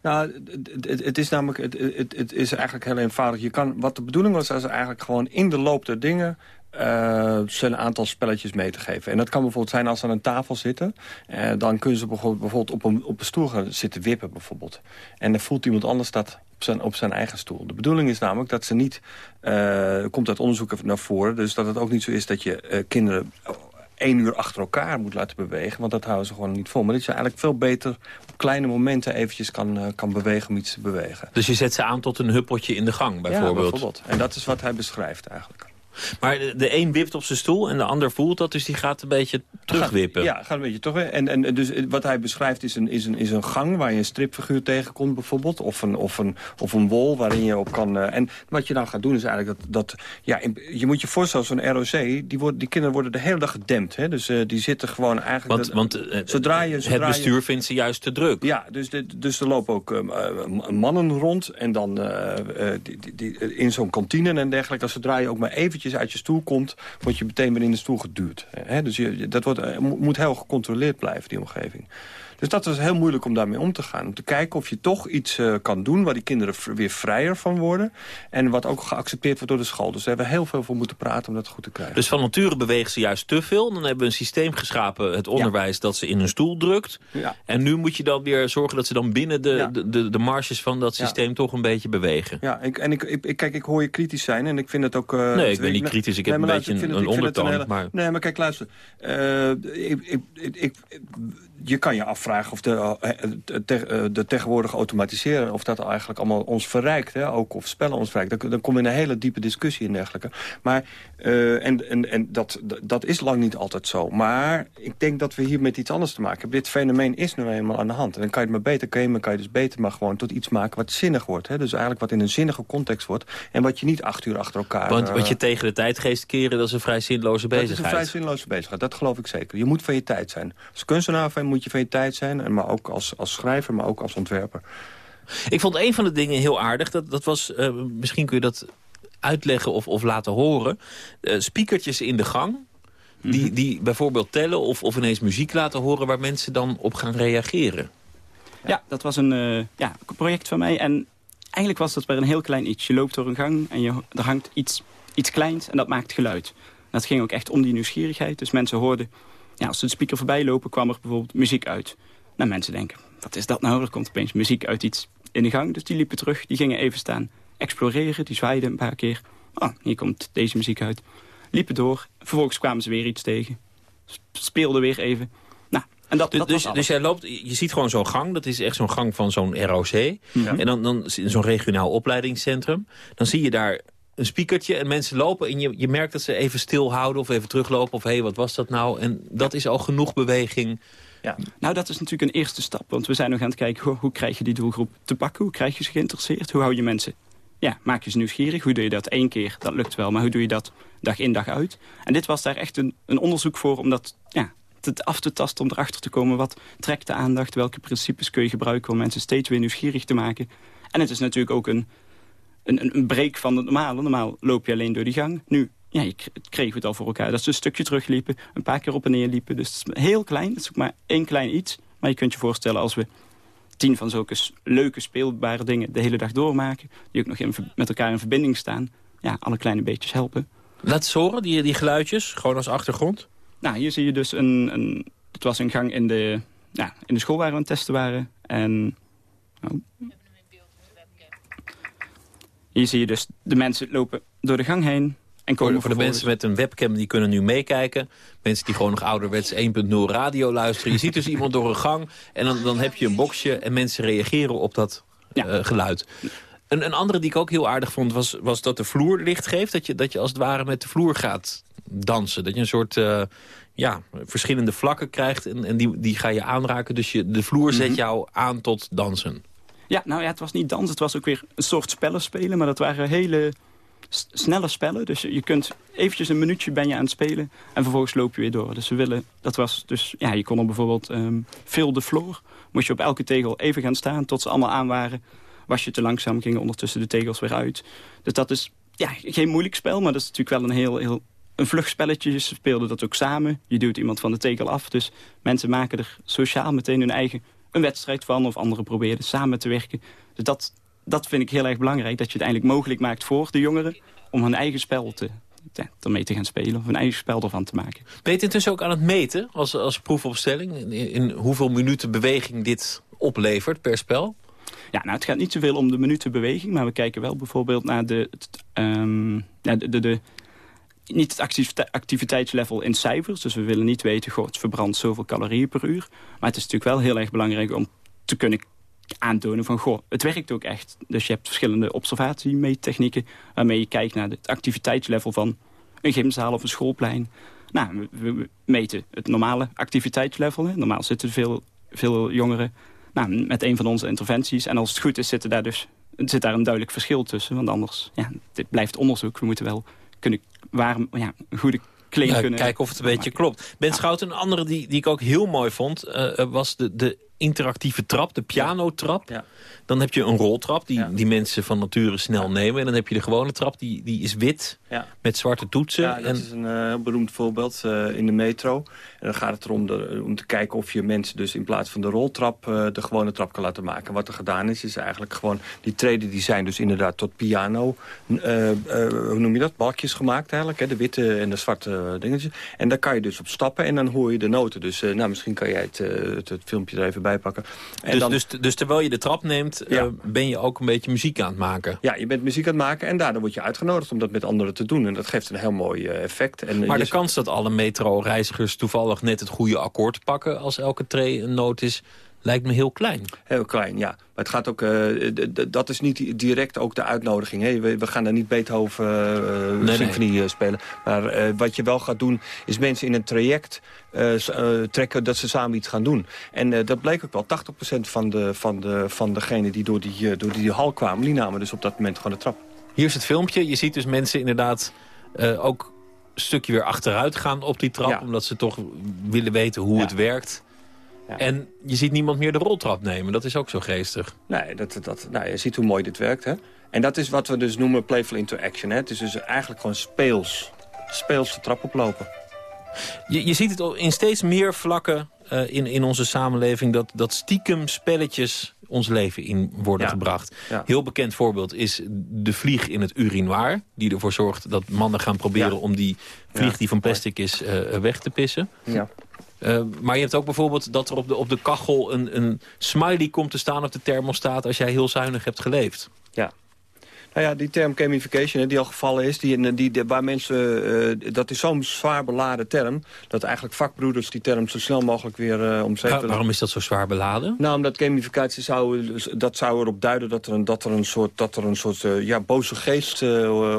Nou, het, het, is namelijk, het, het, het, is eigenlijk heel eenvoudig. Je kan, wat de bedoeling was, is eigenlijk gewoon in de loop der dingen uh, ze een aantal spelletjes mee te geven. En dat kan bijvoorbeeld zijn als ze aan een tafel zitten. Uh, dan kunnen ze bijvoorbeeld op een, op een stoel gaan zitten wippen bijvoorbeeld. En dan voelt iemand anders dat op zijn, op zijn eigen stoel. De bedoeling is namelijk dat ze niet... Uh, komt uit onderzoek naar voren. Dus dat het ook niet zo is dat je kinderen één uur achter elkaar moet laten bewegen. Want dat houden ze gewoon niet vol. Maar dat je eigenlijk veel beter op kleine momenten eventjes kan, kan bewegen om iets te bewegen. Dus je zet ze aan tot een huppeltje in de gang bijvoorbeeld? Ja, bijvoorbeeld. En dat is wat hij beschrijft eigenlijk. Maar de, een wipt op zijn stoel en de ander voelt dat, dus die gaat een beetje terugwippen. ja, gaat een beetje terug. En, en dus wat hij beschrijft is een, is, een, is een gang waar je een stripfiguur tegenkomt bijvoorbeeld. Of een, of een, of een wol waarin je op kan... Uh, en wat je dan gaat doen is eigenlijk dat... dat ja, je moet je voorstellen, zo'n ROC, die, wordt, die kinderen worden de hele dag gedempt. Hè? Dus uh, die zitten gewoon eigenlijk... Want, want uh, zodra je, zodra het bestuur vindt ze juist te druk. Ja, dus, de, dus er lopen ook mannen rond en dan die, die, die, in zo'n kantine en dergelijke. Zodra je ook maar eventjes uit je stoel komt, word je meteen weer in de stoel geduwd. dus je, dat wordt, moet heel gecontroleerd blijven, die omgeving. Dus dat is heel moeilijk om daarmee om te gaan. Om te kijken of je toch iets uh, kan doen waar die kinderen weer vrijer van worden. En wat ook geaccepteerd wordt door de school. Dus daar hebben we heel veel voor moeten praten om dat goed te krijgen. Dus van nature bewegen ze juist te veel. Dan hebben we een systeem geschapen, het onderwijs, dat ze in een stoel drukt. Ja. En nu moet je dan weer zorgen dat ze dan binnen de, ja. de, de, de, marges van dat systeem toch een beetje bewegen. Ja, ik, en ik, ik, kijk, ik hoor je kritisch zijn en ik vind het ook... Uh, nee, ik ben niet kritisch. Ik heb een beetje een, ondertoon. maar... Nee, maar kijk, luister. Uh, ik, ik, je kan je afvragen of de, de, de tegenwoordig automatiseren... of dat eigenlijk allemaal ons verrijkt. Hè? Ook of spellen ons verrijkt. Dan, dan kom je in een hele diepe discussie en dergelijke. Maar, en en, en dat, dat is lang niet altijd zo. Maar ik denk dat we hier met iets anders te maken hebben. Dit fenomeen is nu eenmaal aan de hand. En dan kan je het maar beter claimen, kan je dus beter maar gewoon tot iets maken wat zinnig wordt. Hè? Dus eigenlijk wat in een zinnige context wordt. En wat je niet acht uur achter elkaar... Want wat je tegen de tijdgeest keren, dat is een vrij zinloze bezigheid. Dat is een vrij zinloze bezigheid, dat geloof ik zeker. Je moet van je tijd zijn. Als kunstenaar moet je van je tijd zijn. Maar ook als, als schrijver, maar ook als ontwerper. Ik vond een van de dingen heel aardig. Dat, dat was, uh, misschien kun je dat uitleggen of, of laten horen. Uh, speakertjes in de gang. Die, mhm. die bijvoorbeeld tellen of, of ineens muziek laten horen... waar mensen dan op gaan reageren. Ja, dat was een uh, ja, project van mij. En eigenlijk was dat maar een heel klein iets. Je loopt door een gang en je, er hangt iets, iets kleins en dat maakt geluid. dat ging ook echt om die nieuwsgierigheid. Dus mensen hoorden, ja, als ze de speaker voorbij lopen... kwam er bijvoorbeeld muziek uit. Nou, mensen denken, wat is dat nou? Er komt opeens muziek uit iets in de gang. Dus die liepen terug, die gingen even staan exploreren. Die zwaaiden een paar keer. Oh, hier komt deze muziek uit. Liepen door. Vervolgens kwamen ze weer iets tegen. Speelden weer even. Nou, en dat, dus, dus, dus, jij loopt, je ziet gewoon zo'n gang. Dat is echt zo'n gang van zo'n ROC. En dan, dan zo'n regionaal opleidingscentrum. Dan zie je daar een speakertje en mensen lopen... en je, je merkt dat ze even stilhouden of even teruglopen... of hé, hey, wat was dat nou? En dat is al genoeg beweging... Ja. Nou, dat is natuurlijk een eerste stap. Want we zijn nog aan het kijken, hoe, hoe krijg je die doelgroep te pakken? Hoe krijg je ze geïnteresseerd? Hoe hou je mensen ja, maak je ze nieuwsgierig. Hoe doe je dat één keer? Dat lukt wel. Maar hoe doe je dat dag in dag uit? En dit was daar echt een, een onderzoek voor om dat ja, het af te tasten. Om erachter te komen wat trekt de aandacht. Welke principes kun je gebruiken om mensen steeds weer nieuwsgierig te maken. En het is natuurlijk ook een, een, een break van het normale. Normaal loop je alleen door die gang. Nu ja, kregen we het al voor elkaar. Dat ze een stukje terugliepen, een paar keer op en neer liepen. Dus het is heel klein, het is ook maar één klein iets. Maar je kunt je voorstellen als we tien van zulke leuke speelbare dingen de hele dag doormaken. Die ook nog in, met elkaar in verbinding staan. Ja, alle kleine beetjes helpen. Laat eens horen, die, die geluidjes, gewoon als achtergrond. Nou, hier zie je dus een... een het was een gang in de, ja, in de school waar we aan het testen waren. En... Oh. Hier zie je dus de mensen lopen door de gang heen. En komen voor, de mensen met een webcam, die kunnen nu meekijken. Mensen die gewoon nog ouderwets 1.0 radio luisteren. Je ziet dus iemand door een gang en dan, dan heb je een boxje... en mensen reageren op dat ja. uh, geluid. Een, een andere die ik ook heel aardig vond, was, was dat de vloer licht geeft. Dat je, dat je als het ware met de vloer gaat dansen. Dat je een soort uh, ja, verschillende vlakken krijgt en, en die, die ga je aanraken. Dus je, de vloer zet mhm. jou aan tot dansen. Ja, nou ja, het was niet dansen, het was ook weer een soort spellen spelen. Maar dat waren hele snelle spellen. Dus je kunt eventjes een minuutje ben je aan het spelen en vervolgens loop je weer door. Dus we willen, dat was dus, ja, je kon er bijvoorbeeld um, veel de floor. Moest je op elke tegel even gaan staan tot ze allemaal aan waren. Was je te langzaam, gingen ondertussen de tegels weer uit. Dus dat is ja, geen moeilijk spel, maar dat is natuurlijk wel een heel, heel een vlug spelletje. Ze speelden dat ook samen. Je duwt iemand van de tegel af. Dus mensen maken er sociaal meteen hun eigen een wedstrijd van. Of anderen probeerden samen te werken. Dus dat, dat vind ik heel erg belangrijk. Dat je het eigenlijk mogelijk maakt voor de jongeren... om hun eigen spel te, ja, ermee te gaan spelen. Of hun eigen spel ervan te maken. Ben je intussen ook aan het meten als, als proefopstelling? In, in hoeveel minuten beweging dit oplevert per spel? Ja, nou, het gaat niet zoveel om de minuten beweging. Maar we kijken wel bijvoorbeeld naar de, het, um, de, de, de niet het activiteitslevel in cijfers. Dus we willen niet weten, goh, het verbrandt zoveel calorieën per uur. Maar het is natuurlijk wel heel erg belangrijk om te kunnen aantonen van, goh, het werkt ook echt. Dus je hebt verschillende observatiemeettechnieken... waarmee je kijkt naar het activiteitslevel van een gymzaal of een schoolplein. Nou, we meten het normale activiteitslevel. Hè. Normaal zitten veel, veel jongeren nou, met een van onze interventies. En als het goed is, zit, daar dus, zit daar een duidelijk verschil tussen. Want anders, ja, dit blijft onderzoek. We moeten wel kunnen, waar, ja, een goede ja, kunnen... Kijken of het een beetje klopt. Ben Schout, een andere die, die ik ook heel mooi vond... Uh, was de, de interactieve trap, de pianotrap. Ja. Dan heb je een roltrap die, die mensen van nature snel nemen. En dan heb je de gewone trap, die, die is wit met zwarte toetsen. Ja, dat is een uh, heel beroemd voorbeeld uh, in de metro. En dan gaat het erom de, om te kijken of je mensen dus in plaats van de roltrap... Uh, de gewone trap kan laten maken. Wat er gedaan is, is eigenlijk gewoon... die treden die zijn dus inderdaad tot piano... hoe noem je dat? Balkjes gemaakt eigenlijk. Hè? De witte en de zwarte dingetjes. En daar kan je dus op stappen en dan hoor je de noten. Dus nou, misschien kan jij het, het, het filmpje er even erbij pakken. En dus, dan, dus, dus terwijl je de trap neemt, eh, ben je ook een beetje muziek aan het maken? Ja, je bent muziek aan het maken en daardoor word je uitgenodigd om dat met anderen te doen. En dat geeft een heel mooi eh, effect. En, maar je de kans dat alle metro-reizigers toevallig net het goede akkoord pakken... als elke tree een noot is, lijkt me heel klein. Heel klein, ja. Maar het gaat ook, uh, dat is niet direct ook de uitnodiging. Hè? We, we gaan daar niet Beethoven uh, Nee, symfonie nee. uh, spelen. Maar wat je wel gaat doen, is mensen in een traject trekken dat ze samen iets gaan doen. En dat bleek ook wel. 80% van, de, van, de, van degenen die door die, door die hal kwamen, die namen dus op dat moment gewoon de trap. Hier is het filmpje. Je ziet dus mensen inderdaad ook een stukje weer achteruit gaan op die trap. Ja. Omdat ze toch willen weten hoe Ja. het werkt. Ja. En je ziet niemand meer de roltrap nemen. Dat is ook zo geestig. Nee, dat, dat, nou, je ziet hoe mooi dit werkt. Hè? En dat is wat we dus noemen playful interaction. Hè? Het is dus eigenlijk gewoon speels. Speels de trap oplopen. Je, je ziet het in steeds meer vlakken uh, in, in onze samenleving... Dat, dat stiekem spelletjes ons leven in worden Ja. gebracht. Ja. Heel bekend voorbeeld is de vlieg in het urinoir... die ervoor zorgt dat mannen gaan proberen om die vlieg die van plastic is uh, weg te pissen. Ja. Uh, maar je hebt ook bijvoorbeeld dat er op de, op de kachel een, een smiley komt te staan op de thermostaat... als jij heel zuinig hebt geleefd. Ja. Nou ja, die term gamification die al gevallen is, die, die, die- waar mensen, eh, dat is zo'n zwaar beladen term, dat eigenlijk vakbroeders die term zo snel mogelijk weer uh, om zeep Wa- waarom is dat zo zwaar beladen? Nou, omdat gamificatie zou, dat zou erop duiden dat er een, dat er een soort, dat er een soort uh, ja, boze geest,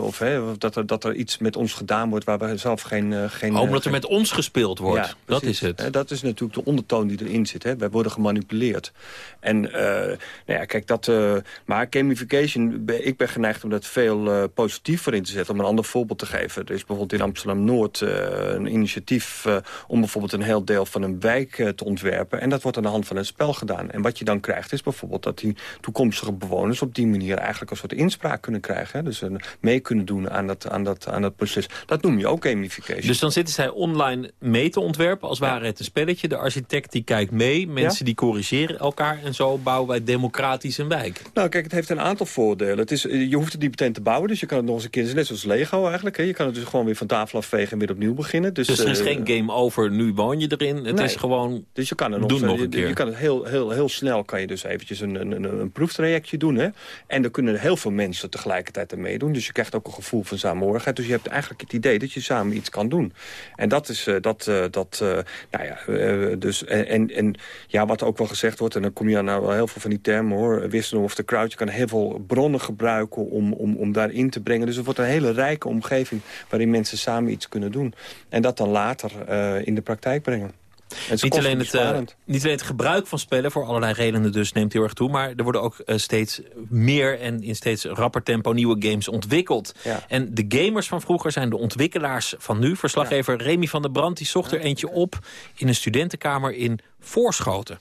of hè, dat, er, dat er iets met ons gedaan wordt waar we zelf geen... Geen Oh, omdat er met ons gespeeld wordt. Ja, dat is het. Dat is natuurlijk de ondertoon die erin zit. Hè. Wij worden gemanipuleerd. En nou ja, kijk, dat... Maar gamification, ik ben geneigd om dat veel uh, positiever in te zetten. Om een ander voorbeeld te geven. Er is bijvoorbeeld in Amsterdam-Noord uh, een initiatief... Uh, om bijvoorbeeld een heel deel van een wijk te ontwerpen. En dat wordt aan de hand van een spel gedaan. En wat je dan krijgt is bijvoorbeeld dat die toekomstige bewoners... op die manier eigenlijk een soort inspraak kunnen krijgen. Hè. Dus mee kunnen doen aan dat, aan, dat, aan dat proces. Dat noem je ook gamification. Dus dan zitten zij online mee te ontwerpen. Als ware het een spelletje. De architect die kijkt mee. Mensen Ja. die corrigeren elkaar. En zo bouwen wij democratisch een wijk. Nou, kijk, het heeft een aantal voordelen. Het is, je hoeft het niet meteen te bouwen, dus je kan het nog eens een keer... Het net zoals Lego eigenlijk, hè. Je kan het dus gewoon weer van tafel afvegen en weer opnieuw beginnen. Dus, Dus er is eh, geen game over, nu woon je erin. Het Nee. is gewoon, Dus je kan er nog, Doe nog je- een keer. Je kan het heel, heel, heel snel kan je dus eventjes een, een, een, een proeftrajectje doen. Hè? En dan kunnen heel veel mensen tegelijkertijd aan meedoen. Dus je krijgt ook een gevoel van samenhorigheid. Dus je hebt eigenlijk het idee dat je samen iets kan doen. En dat is, eh, dat, eh, dat nou ja, dus, en, en, ja, wat ook wel gezegd wordt... en dan kom je aan nou wel heel veel van die termen, hoor. Wisdom of the crowd. Je kan heel veel bronnen gebruiken om, om, om daarin te brengen. Dus het wordt een hele rijke omgeving... waarin mensen samen iets kunnen doen. En dat dan later eh, in de praktijk brengen. En het niet alleen, het, eh, niet alleen het gebruik van spellen, voor allerlei redenen dus, neemt heel erg toe. Maar er worden ook eh, steeds meer en in steeds rapper tempo nieuwe games ontwikkeld. Ja. En de gamers van vroeger zijn de ontwikkelaars van nu. Verslaggever Remy van der Brand die zocht er eentje op in een studentenkamer in Voorschoten.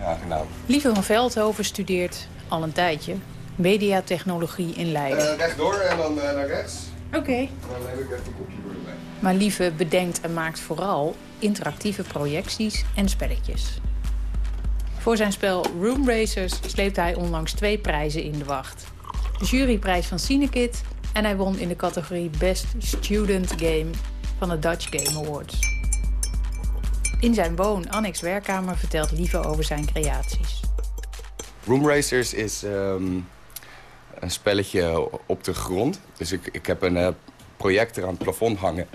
Ja, nou. Lieve van Veldhoven studeert al een tijdje mediatechnologie in Leiden. Uh, rechtdoor en dan uh, naar rechts. Oké. Dan heb ik even een kopje voor erbij. Maar Lieve bedenkt en maakt vooral interactieve projecties en spelletjes. Voor zijn spel Room Racers sleept hij onlangs twee prijzen in de wacht. De juryprijs van Cinekit en hij won in de categorie Best Student Game van de Dutch Game Awards. In zijn woon-annex werkkamer vertelt Lieve over zijn creaties. Room Racers is um, een spelletje op de grond. Dus ik, ik heb een uh, projector aan het plafond hangen.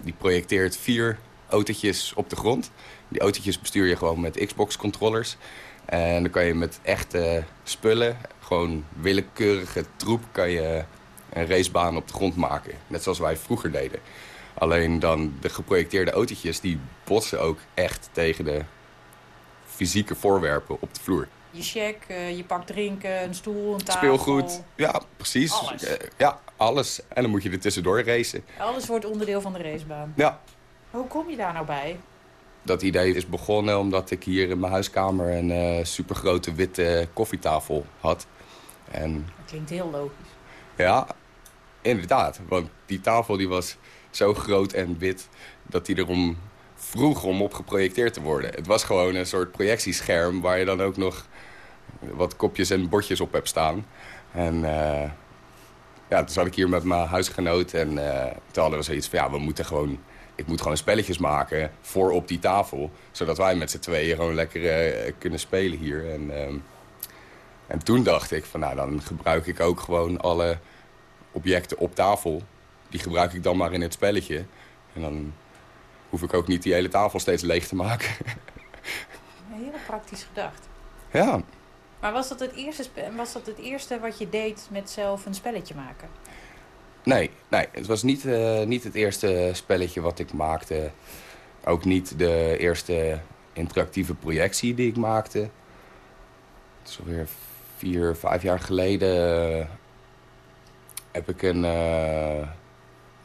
Die projecteert vier autootjes op de grond. Die autootjes bestuur je gewoon met Xbox-controllers. En dan kan je met echte spullen, gewoon willekeurige troep... kan je een racebaan op de grond maken. Net zoals wij vroeger deden. Alleen dan de geprojecteerde autootjes... die botsen ook echt tegen de fysieke voorwerpen op de vloer. Je check, uh, je pakt drinken, een stoel, een tafel. Speelgoed, ja, precies. Alles. Uh, ja, alles. En dan moet je er tussendoor racen. Alles wordt onderdeel van de racebaan. Ja. Hoe kom je daar nou bij? Dat idee is begonnen omdat ik hier in mijn huiskamer een uh, supergrote witte koffietafel had. En, dat klinkt heel logisch. Ja, inderdaad. Want die tafel die was zo groot en wit dat die erom vroeg om op geprojecteerd te worden. Het was gewoon een soort projectiescherm waar je dan ook nog wat kopjes en bordjes op heb staan. En ja, toen zat ik hier met mijn huisgenoot en toen hadden we zoiets van... ja, we moeten gewoon ik moet gewoon spelletjes maken voor op die tafel. Zodat wij met z'n tweeën gewoon lekker kunnen spelen hier. En, ehm, en toen dacht ik van nou, dan gebruik ik ook gewoon alle objecten op tafel. Die gebruik ik dan maar in het spelletje. En dan hoef ik ook niet die hele tafel steeds leeg te maken. Heel praktisch gedacht. Ja. Maar was dat, het eerste was dat het eerste wat je deed met zelf een spelletje maken? Nee, nee het was niet, uh, niet het eerste spelletje wat ik maakte. Ook niet de eerste interactieve projectie die ik maakte. Het is alweer vier, vijf jaar geleden... heb ik een... Uh,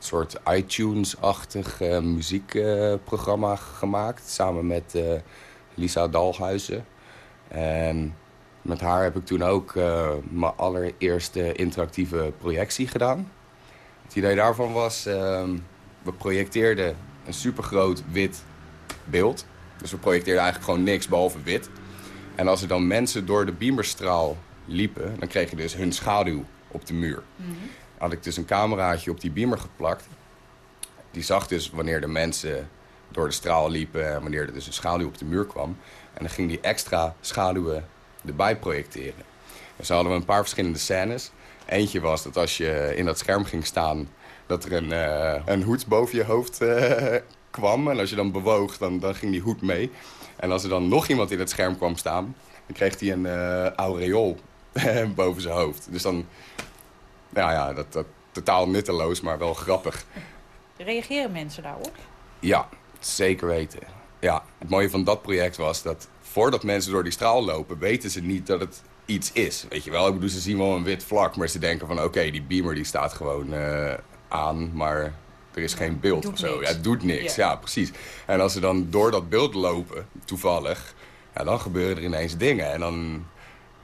soort iTunes-achtig muziekprogramma gemaakt. Samen met uh, Lisa Dalhuizen. En met haar heb ik toen ook uh, mijn allereerste interactieve projectie gedaan. Het idee daarvan was, ehm, we projecteerden een supergroot wit beeld. Dus we projecteerden eigenlijk gewoon niks behalve wit. En als er dan mensen door de beamerstraal liepen, dan kreeg je dus hun schaduw op de muur. Mhm had ik dus een cameraatje op die beamer geplakt. Die zag dus wanneer de mensen door de straal liepen en wanneer er dus een schaduw op de muur kwam. En dan ging die extra schaduwen erbij projecteren. Dus hadden we een paar verschillende scènes. Eentje was dat als je in dat scherm ging staan, dat er een, uh, een hoed boven je hoofd uh, kwam. En als je dan bewoog, dan, dan ging die hoed mee. En als er dan nog iemand in het scherm kwam staan, dan kreeg hij een uh, aureool boven zijn hoofd. Dus dan ja, ja dat, dat, totaal nutteloos, maar wel grappig. Reageren mensen daarop? Ja, zeker weten. Ja, het mooie van dat project was dat voordat mensen door die straal lopen... weten ze niet dat het iets is. Weet je wel, ik bedoel, ze zien wel een wit vlak... maar ze denken van oké, die beamer die staat gewoon uh, aan... maar er is geen beeld of zo. Ja, het doet niks, ja. precies. En als ze dan door dat beeld lopen, toevallig... Ja, dan gebeuren er ineens dingen. En dan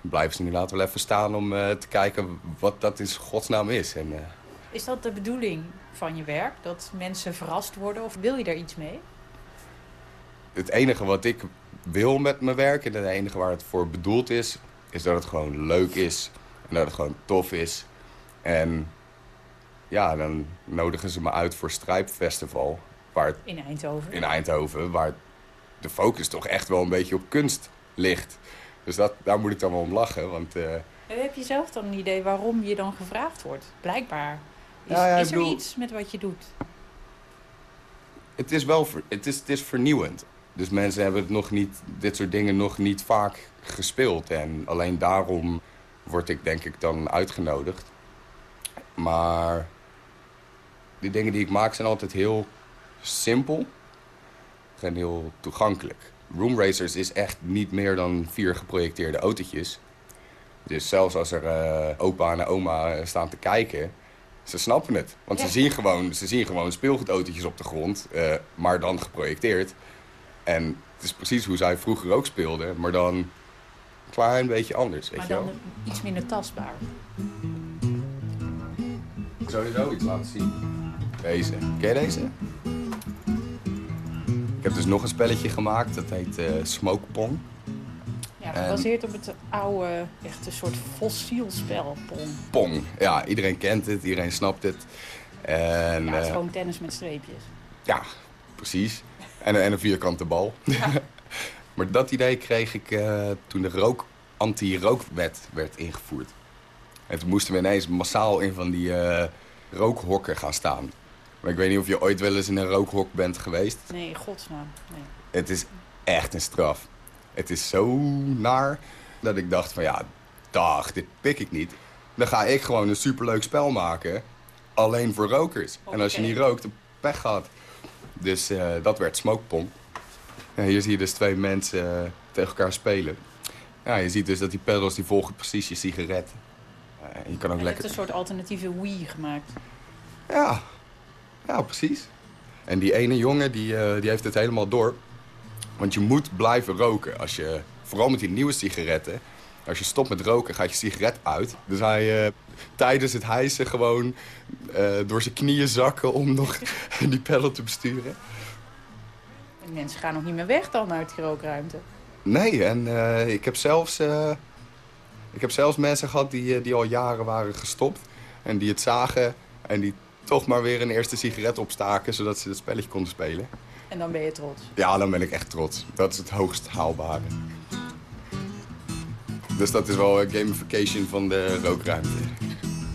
blijven ze nu later wel even staan om uh, te kijken wat dat in godsnaam is. En, uh... Is dat de bedoeling van je werk? Dat mensen verrast worden? Of wil je daar iets mee? Het enige wat ik wil met mijn werk en het enige waar het voor bedoeld is... is dat het gewoon leuk is en dat het gewoon tof is. En ja, dan nodigen ze me uit voor Strijpfestival. Waar het, in Eindhoven? In Eindhoven, waar de focus toch echt wel een beetje op kunst ligt. Dus dat, daar moet ik dan wel om lachen. Want, uh... Heb je zelf dan een idee waarom je dan gevraagd wordt? Blijkbaar. Is, ja, ja, is er bedoel... iets met wat je doet? Het is wel het is, het is vernieuwend. Dus mensen hebben het nog niet, dit soort dingen nog niet vaak gespeeld. En alleen daarom word ik denk ik dan uitgenodigd. Maar die dingen die ik maak zijn altijd heel simpel en heel toegankelijk. Room Racers is echt niet meer dan vier geprojecteerde autootjes. Dus zelfs als er uh, opa en oma eh, staan te kijken, ze snappen het. Want ze, zien gewoon, ze zien gewoon speelgoedautootjes op de grond, uh, maar dan geprojecteerd. En het is precies hoe zij vroeger ook speelden, maar dan een klein beetje anders. Weet maar je dan iets minder tastbaar. Ik zou je zo iets laten zien. Deze. Ken je deze? Ik heb dus nog een spelletje gemaakt, dat heet uh, Smoke Pong. Ja, gebaseerd op het oude, echt een soort fossiel spel, Pong. Pong, ja, iedereen kent het, iedereen snapt het. En, ja, het is uh, gewoon tennis met streepjes. Ja, precies. En, en een vierkante bal. Ja. maar dat idee kreeg ik uh, toen de rook, anti-rookwet werd ingevoerd. En toen moesten we ineens massaal in van die rookhokken gaan staan. Maar ik weet niet of je ooit wel eens in een rookhok bent geweest. Nee, godsnaam. Nee. Het is echt een straf. Het is zo naar dat ik dacht van ja, dag, dit pik ik niet. Dan ga ik gewoon een superleuk spel maken. Alleen voor rokers. En als je niet rookt, dan pech gehad. Dus uh, dat werd Smokepomp. En hier zie je dus twee mensen uh, tegen elkaar spelen. Ja, je ziet dus dat die pedals die volgen precies je sigaret. Uh, je kan ook en lekker... een soort alternatieve Wii gemaakt. Ja, ja, precies. En die ene jongen die, uh, die heeft het helemaal door. Want je moet blijven roken. Als je, vooral met die nieuwe sigaretten. Als je stopt met roken, gaat je sigaret uit. Dus hij uh, tijdens het hijsen gewoon uh, door zijn knieën zakken om nog die pedal te besturen. En mensen gaan nog niet meer weg dan uit die rookruimte. Nee, en ik heb zelfs Ik heb zelfs mensen gehad die, eh, die al jaren waren gestopt. En die het zagen en die toch maar weer een eerste sigaret opstaken... zodat ze het spelletje konden spelen. En dan ben je trots? Ja, dan ben ik echt trots. Dat is het hoogst haalbare. Dus dat is wel een gamification van de rookruimte.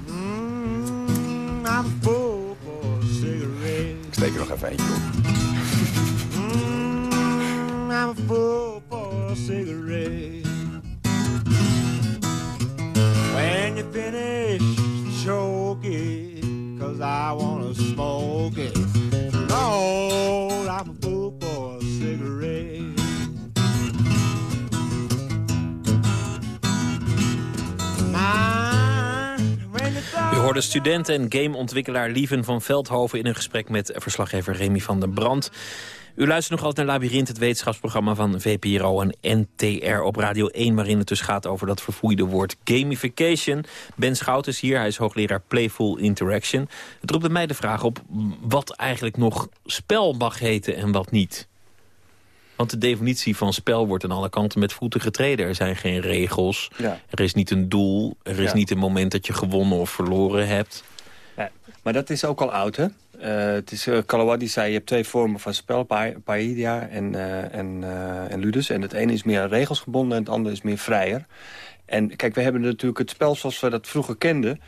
Mm. Ik steek er nog even eentje op. Mm, I'm full for a cigarette. When you finish, choke it, cause I wanna smoke it. I'm a fool a cigarette. U hoorde studenten en gameontwikkelaar Lieven van Veldhoven... in een gesprek met verslaggever Remy van der Brand. U luistert nog altijd naar Labyrinth, het wetenschapsprogramma van VPRO en NTR op Radio 1... waarin het dus gaat over dat verfoeide woord gamification. Ben Schout is hier, hij is hoogleraar Playful Interaction. Het roept bij mij de vraag op wat eigenlijk nog spel mag heten en wat niet. Want de definitie van spel wordt aan alle kanten met voeten getreden. Er zijn geen regels, Ja. er is niet een doel... er is Ja. niet een moment dat je gewonnen of verloren hebt. Ja, maar dat is ook al oud, hè? Eh, het is, uh, Kalawadi zei, je hebt twee vormen van spel, pa en, eh, en, eh, en Ludus. En het ene is meer aan regels gebonden en het andere is meer vrijer. En kijk, we hebben natuurlijk het spel zoals we dat vroeger kenden...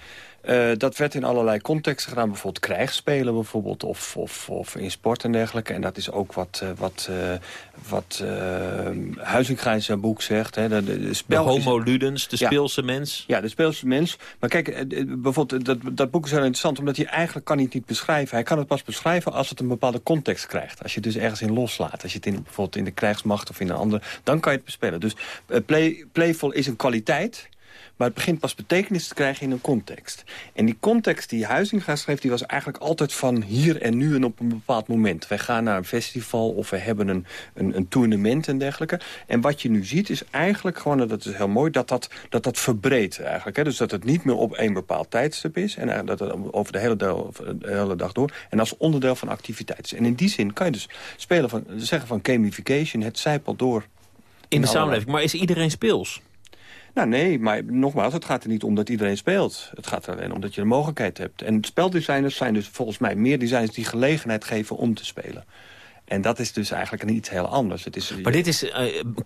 Eh, dat werd in allerlei contexten gedaan. Bijvoorbeeld krijgsspelen bijvoorbeeld. Of, of, of in sport en dergelijke. En dat is ook wat, uh, wat, uh, wat Huizinga in zijn boek zegt. Hè. De, de, de, spel de homo ludens, de speelse mens. Ja, de speelse mens. Maar kijk, eh, bijvoorbeeld dat, dat boek is heel interessant. Omdat hij eigenlijk kan hij het niet beschrijven. Hij kan het pas beschrijven als het een bepaalde context krijgt. Als je het dus ergens in loslaat. Als je het in, bijvoorbeeld in de krijgsmacht of in een andere... Dan kan je het bespelen. Dus play, playful is een kwaliteit... Maar het begint pas betekenis te krijgen in een context. En die context die Huizinga schreef, die was eigenlijk altijd van hier en nu en op een bepaald moment. Wij gaan naar een festival of we hebben een, een, een en dergelijke. En wat je nu ziet is eigenlijk gewoon, en dat is heel mooi, dat dat, dat, dat verbreedt eigenlijk. Hè? Dus dat het niet meer op één bepaald tijdstip is. En dat het over de hele, deel, de hele dag door. En als onderdeel van activiteit is. En in die zin kan je dus spelen van, zeggen van gamification, het zijpelt door. In de samenleving. Maar is iedereen speels? Nou nee, maar nogmaals, het gaat er niet om dat iedereen speelt. Het gaat er alleen om dat je de mogelijkheid hebt. En speldesigners zijn dus volgens mij meer designers die gelegenheid geven om te spelen. En dat is dus eigenlijk een iets heel anders. Het is, maar dit is uh,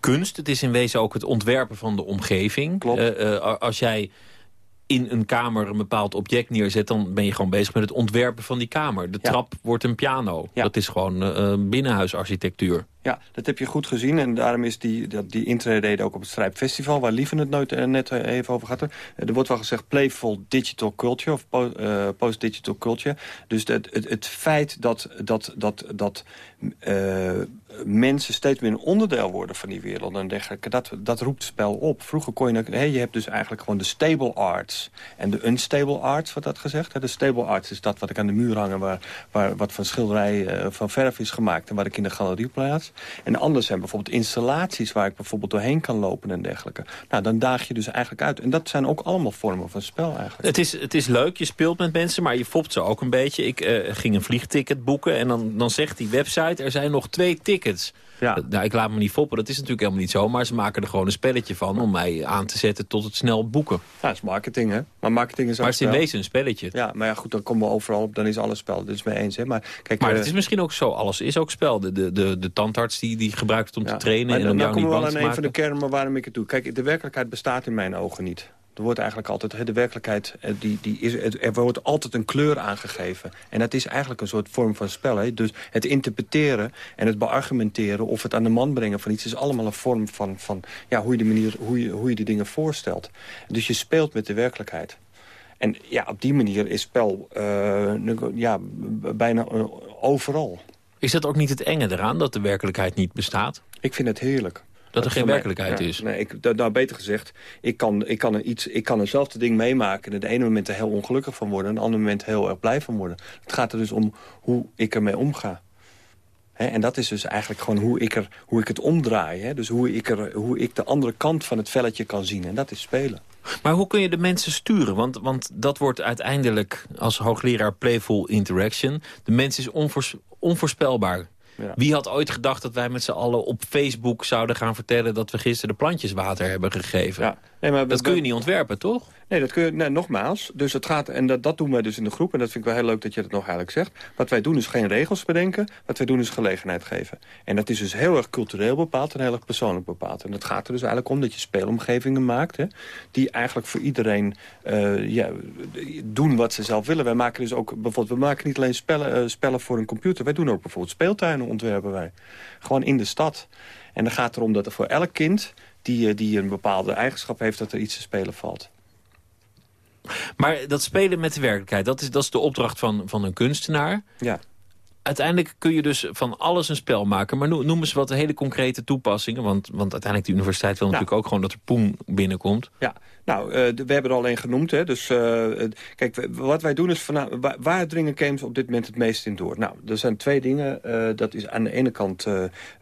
kunst, het is in wezen ook het ontwerpen van de omgeving. Klopt. Uh, uh, als jij in een kamer een bepaald object neerzet... dan ben je gewoon bezig met het ontwerpen van die kamer. De Ja. trap wordt een piano. Ja. Dat is gewoon binnenhuisarchitectuur. Ja, dat heb je goed gezien. En daarom is die, die intrede ook op het Strijpfestival... waar Lieven het nooit, uh, net uh, even over had. Er. er wordt wel gezegd playful digital culture of po post-digital culture. Dus het, het, het feit dat, dat, dat, dat mensen steeds meer een onderdeel worden van die wereld... en dergelijke, dat, dat roept spel op. Vroeger kon je... Hey, je hebt dus eigenlijk gewoon de stable arts en de unstable arts, wat dat gezegd. De stable arts is dat wat ik aan de muur hangen... waar, waar wat van schilderij van verf is gemaakt... en wat ik in de galerie plaats. En anders zijn bijvoorbeeld installaties waar ik bijvoorbeeld doorheen kan lopen en dergelijke. Nou, dan daag je dus eigenlijk uit. En dat zijn ook allemaal vormen van spel eigenlijk. Het is, het is leuk, je speelt met mensen, maar je fopt ze ook een beetje. Ik uh, ging een vliegticket boeken en dan, dan zegt die website... er zijn nog twee tickets. Ja. Nou, ik laat me niet foppen, dat is natuurlijk helemaal niet zo. Maar ze maken er gewoon een spelletje van om mij aan te zetten tot het snel boeken. Ja, dat is marketing, hè? Maar marketing is Maar het is in wezen een spelletje. Ja, maar ja, goed, dan komen we overal op. Dan is alles spel. Dat is mee eens, hè? Maar, kijk, maar uh, het is misschien ook zo. Alles is ook spel. De, de, de, de tandarts die, die gebruikt het om ja, te trainen. en dan, om dan jou komen we wel aan een van de kernen waarom ik het doe. Kijk, de werkelijkheid bestaat in mijn ogen niet. Er wordt eigenlijk altijd, de werkelijkheid, die, die is, er wordt altijd een kleur aangegeven. En dat is eigenlijk een soort vorm van spel. Hè? Dus het interpreteren en het beargumenteren of het aan de man brengen van iets... is allemaal een vorm van, van ja, hoe, je de manier, hoe, je, hoe je die dingen voorstelt. Dus je speelt met de werkelijkheid. En ja, op die manier is spel uh, ja, bijna uh, overal. Is dat ook niet het enge eraan, dat de werkelijkheid niet bestaat? Ik vind het heerlijk. Dat er geen werkelijkheid ja, is? Nee, ik, nou, beter gezegd, ik kan, ik, kan een iets, ik kan eenzelfde ding meemaken... en de ene moment er heel ongelukkig van worden... en het andere moment heel erg blij van worden. Het gaat er dus om hoe ik ermee omga. He, en dat is dus eigenlijk gewoon hoe ik, er, hoe ik het omdraai. He? Dus hoe ik, er, hoe ik de andere kant van het velletje kan zien. En dat is spelen. Maar hoe kun je de mensen sturen? Want, want dat wordt uiteindelijk als hoogleraar Playful Interaction... de mens is onvoors, onvoorspelbaar. Ja. Wie had ooit gedacht dat wij met z'n allen op Facebook zouden gaan vertellen... dat we gisteren de plantjes water hebben gegeven? Ja. Nee, maar dat kun je niet ontwerpen, toch? Nee, dat kun je, nee, nogmaals. Dus het gaat, en dat, dat doen wij dus in de groep. En dat vind ik wel heel leuk dat je dat nog eigenlijk zegt. Wat wij doen is geen regels bedenken. Wat wij doen is gelegenheid geven. En dat is dus heel erg cultureel bepaald en heel erg persoonlijk bepaald. En het gaat er dus eigenlijk om dat je speelomgevingen maakt... Hè, die eigenlijk voor iedereen uh, ja, doen wat ze zelf willen. Wij maken dus ook bijvoorbeeld, we maken niet alleen spellen, uh, spellen voor een computer. Wij doen ook bijvoorbeeld speeltuinen ontwerpen wij. Gewoon in de stad. En dan gaat erom dat er voor elk kind die, eh, die een bepaalde eigenschap heeft... dat er iets te spelen valt. Maar dat spelen met de werkelijkheid, dat is, dat is de opdracht van, van een kunstenaar. Ja. Uiteindelijk kun je dus van alles een spel maken. Maar noem eens wat hele concrete toepassingen. Want, want uiteindelijk de universiteit wil natuurlijk ook gewoon dat er poen binnenkomt. Ja, nou, uh, we hebben er al genoemd. Hè. Dus uh, kijk, wat wij doen is, van, waar, waar, dringen games op dit moment het meest in door? Nou, er zijn twee dingen. Uh, dat is aan de ene kant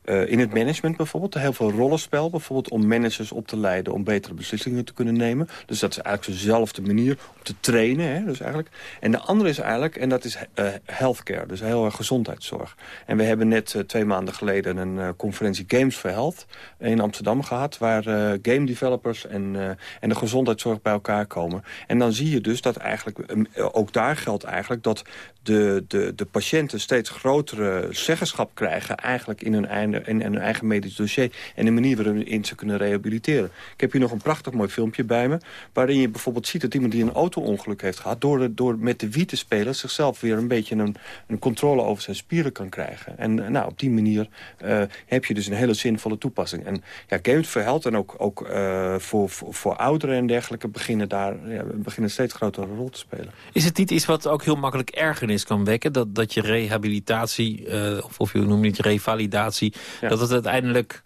in het management bijvoorbeeld. Heel veel rollenspel, bijvoorbeeld om managers op te leiden... om betere beslissingen te kunnen nemen. Dus dat is eigenlijk dezelfde manier om te trainen. Hè, dus eigenlijk. En de andere is eigenlijk, en dat is healthcare. Dus heel erg gezondheidszorg. En we hebben net twee maanden geleden een conferentie Games for Health... in Amsterdam gehad, waar game developers en, en de gezondheidszorg bij elkaar komen. En dan zie je dus dat eigenlijk, eh, ook daar geldt eigenlijk... dat de, de, de patiënten steeds grotere zeggenschap krijgen... eigenlijk in hun, eigen, in, hun eigen medisch dossier... en de manier waarin ze kunnen rehabiliteren. Ik heb hier nog een prachtig mooi filmpje bij me... waarin je bijvoorbeeld ziet dat iemand die een auto-ongeluk heeft gehad... door, door met de wie te spelen zichzelf weer een beetje een, een controle over zijn spieren kan krijgen. En eh, nou, op die manier uh, heb je dus een hele zinvolle toepassing. En ja, Games verhelpt en ook, ook uh, voor, voor, voor ouderen en dergelijke... beginnen daar ja, beginnen steeds grotere rol te spelen. Is het niet iets wat ook heel makkelijk ergernis kan wekken. Dat, dat je rehabilitatie, uh, of, of je noemt het revalidatie... Ja. dat het uiteindelijk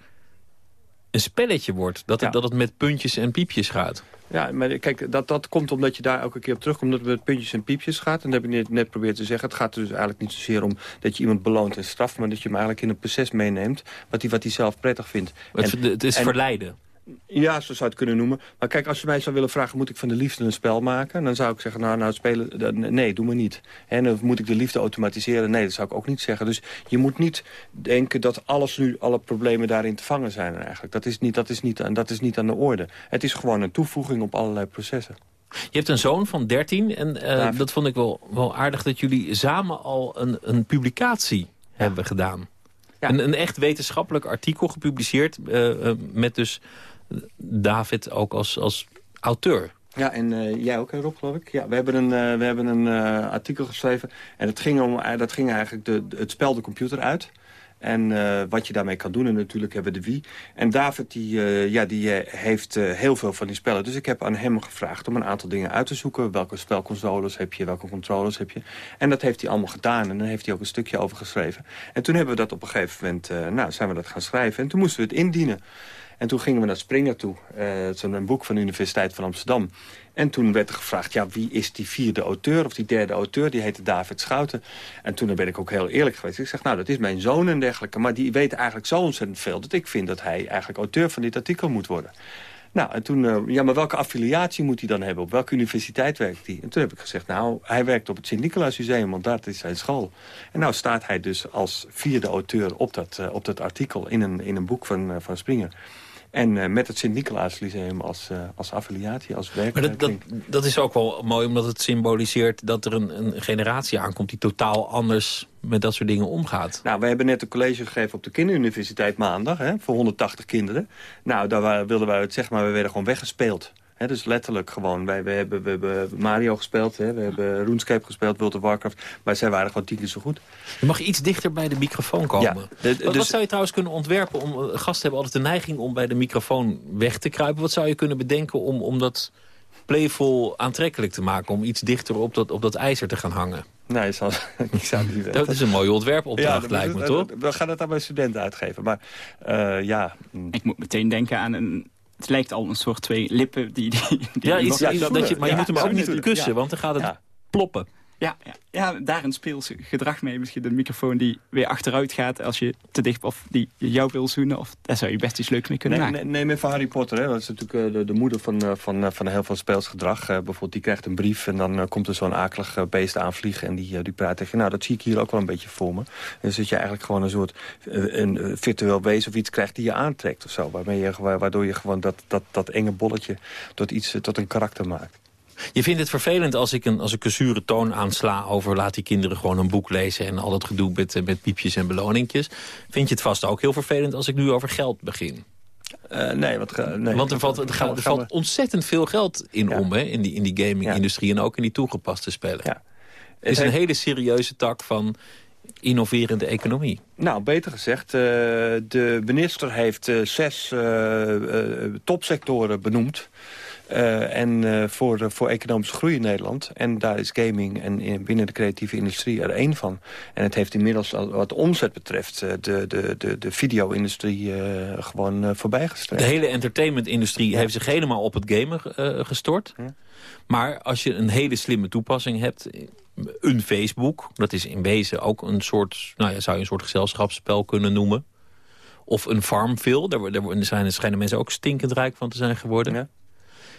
een spelletje wordt. Dat het, ja. dat het met puntjes en piepjes gaat. Ja, maar kijk, dat, dat komt omdat je daar elke keer op terugkomt... dat het met puntjes en piepjes gaat. En dat heb ik net, net geprobeerd te zeggen. Het gaat er dus eigenlijk niet zozeer om dat je iemand beloont en straft... maar dat je hem eigenlijk in een proces meeneemt... wat hij wat zelf prettig vindt. Het, en, het is en, verleiden. Ja, zo zou je het kunnen noemen. Maar kijk, als je mij zou willen vragen... moet ik van de liefde een spel maken? Dan zou ik zeggen, nou, nou spelen... Nee, doe maar niet. En dan moet ik de liefde automatiseren? Nee, dat zou ik ook niet zeggen. Dus je moet niet denken dat alles nu, alle problemen daarin te vangen zijn eigenlijk. Dat is niet, dat is niet, dat is niet aan de orde. Het is gewoon een toevoeging op allerlei processen. Je hebt een zoon van 13 en uh, dat vond ik wel, wel aardig... dat jullie samen al een, een publicatie ja. hebben gedaan. Ja. Een, een, echt wetenschappelijk artikel gepubliceerd... Uh, uh, met dus David ook als, als auteur. Ja, en uh, jij ook, Rob, geloof ik. Ja, we hebben een, uh, we hebben een uh, artikel geschreven. En dat ging, om, dat ging eigenlijk de, het spel de computer uit. En wat je daarmee kan doen. En natuurlijk hebben we de wie. En David die, ja, die heeft heel veel van die spellen. Dus ik heb aan hem gevraagd om een aantal dingen uit te zoeken. Welke spelconsoles heb je, welke controllers heb je. En dat heeft hij allemaal gedaan. En dan heeft hij ook een stukje over geschreven. En toen hebben we dat op een gegeven moment... nou, zijn we dat gaan schrijven. En toen moesten we het indienen. En toen gingen we naar Springer toe. Het is een boek van de Universiteit van Amsterdam. En toen werd er gevraagd, ja, wie is die vierde auteur of die derde auteur? Die heette David Schouten. En toen ben ik ook heel eerlijk geweest. Ik zeg, nou, dat is mijn zoon en dergelijke. Maar die weet eigenlijk zo ontzettend veel... dat ik vind dat hij eigenlijk auteur van dit artikel moet worden. Nou, en toen, uh, ja, maar welke affiliatie moet hij dan hebben? Op welke universiteit werkt hij? En toen heb ik gezegd, nou, hij werkt op het Sint-Nicolaas Museum, want dat is zijn school. En nou staat hij dus als vierde auteur op dat, uh, op dat artikel in een, in een boek van, van Springer. En uh, met het Sint-Nicolaas Lyceum als, uh, als affiliatie, als werk. Maar dat, dat, dat, is ook wel mooi, omdat het symboliseert dat er een, een, generatie aankomt... die totaal anders met dat soort dingen omgaat. Nou, we hebben net een college gegeven op de kinderuniversiteit maandag... Hè, voor 180 kinderen. Nou, daar wilden wij het zeg maar, we werden gewoon weggespeeld. He, dus letterlijk gewoon. Wij, we, hebben, we hebben Mario gespeeld, he, we hebben RuneScape gespeeld, World of Warcraft. Maar zij waren gewoon tien keer zo goed. Je mag iets dichter bij de microfoon komen. Ja, de, wat, dus, wat, zou je trouwens kunnen ontwerpen? Om, gasten hebben altijd de neiging om bij de microfoon weg te kruipen. Wat zou je kunnen bedenken om, om dat playful aantrekkelijk te maken? Om iets dichter op dat, op dat ijzer te gaan hangen? Nee, zal, ik zou niet weten. Dat is een mooie ontwerpopdracht, ja, lijkt me, toch? We gaan het aan bij studenten uitgeven. Maar uh, ja... Ik moet meteen denken aan een het lijkt al een soort twee lippen. Die, die, die ja, iets, dat je, maar je moet hem ook niet kussen, want dan gaat het ploppen. Ja, ja, ja, daar een speels gedrag mee. Misschien de microfoon die weer achteruit gaat als je te dicht of die jou wil zoenen. Of daar zou je best iets leuks mee kunnen Nee, maken. nee, neem even Harry Potter. Hè. Dat is natuurlijk eh, de, de moeder van, eh, van, eh, van heel veel speelsgedrag. Eh, bijvoorbeeld, die krijgt een brief en dan komt er zo'n akelig beest aanvliegen. En die, die praat tegen je. Nou, dat zie ik hier ook wel een beetje voor me. En dus dat je eigenlijk gewoon een soort een virtueel wezen of iets krijgt die je aantrekt of zo. Waarmee je, wa- waardoor je gewoon dat, dat, dat enge bolletje tot, iets, tot een karakter maakt. Je vindt het vervelend als ik een, als ik een zure toon aansla over laat die kinderen gewoon een boek lezen en al dat gedoe met, eh, met piepjes en beloninkjes. Vind je het vast ook heel vervelend als ik nu over geld begin? Eh, nee, wat, nee. Want er valt, er gaat- er valt ontzettend veel geld in om, hè, in die, in die gaming-industrie en ook in die toegepaste spellen. Het is een hele serieuze tak van innoverende economie. Nou, beter gezegd, eh, de minister heeft zes topsectoren benoemd. Eh, en eh, voor, eh, voor economische groei in Nederland. En daar is gaming en in- binnen de creatieve industrie er één van. En het heeft inmiddels, al wat omzet betreft, de, de, de, de video-industrie gewoon voorbijgestreefd. De hele entertainment-industrie heeft zich helemaal op het gamen gestort. Maar als je een hele slimme toepassing hebt... een Facebook, dat is in wezen ook een soort... nou ja, zou je een soort gezelschapsspel kunnen noemen. Of een Farmville, daar, daar zijn, schijnen mensen ook stinkend rijk van te zijn geworden. He-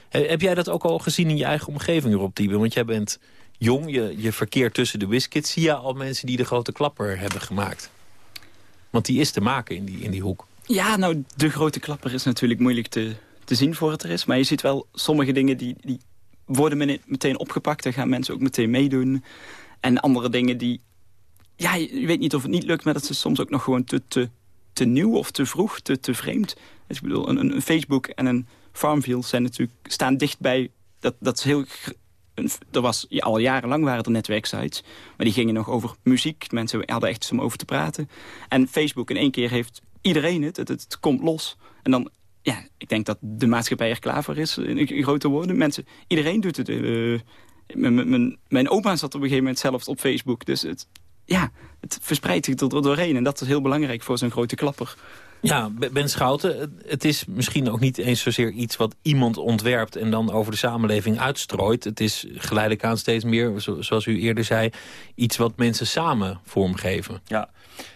Heb jij dat ook al gezien in je eigen omgeving, Rob Tiebe? Want jij bent jong, je, je verkeert tussen de whiskits. Zie je al mensen die de grote klapper hebben gemaakt? Want die is te maken in die, in die hoek. Ja, nou, de grote klapper is natuurlijk moeilijk te, te zien voor het er is. Maar je ziet wel sommige dingen die, die worden meteen opgepakt. Daar gaan mensen ook meteen meedoen. En andere dingen die... Ja, je weet niet of het niet lukt, maar dat is soms ook nog gewoon te, te, te nieuw of te vroeg, te, te vreemd. Dus ik bedoel, een, een Facebook en een Farmville zijn natuurlijk, staan dichtbij... Dat, dat is heel... er was, ja, al jarenlang waren er netwerksites, maar die gingen nog over muziek. Mensen hadden echt iets om over te praten. En Facebook in één keer heeft iedereen het. Het, komt los. En dan, ja, ik denk dat de maatschappij er klaar voor is, in, grote woorden. Mensen, iedereen doet het. eh, mijn- mijn- oma zat op een gegeven moment zelf op Facebook. Dus het, ja, het verspreidt zich er doorheen. En dat is heel belangrijk voor zo'n grote klapper. Ja, Ben- Schouten, het- is misschien ook niet eens zozeer iets wat iemand ontwerpt... en dan over de samenleving uitstrooit. Het is geleidelijk aan steeds meer, zo- zoals u eerder zei... iets wat mensen samen vormgeven. Ja.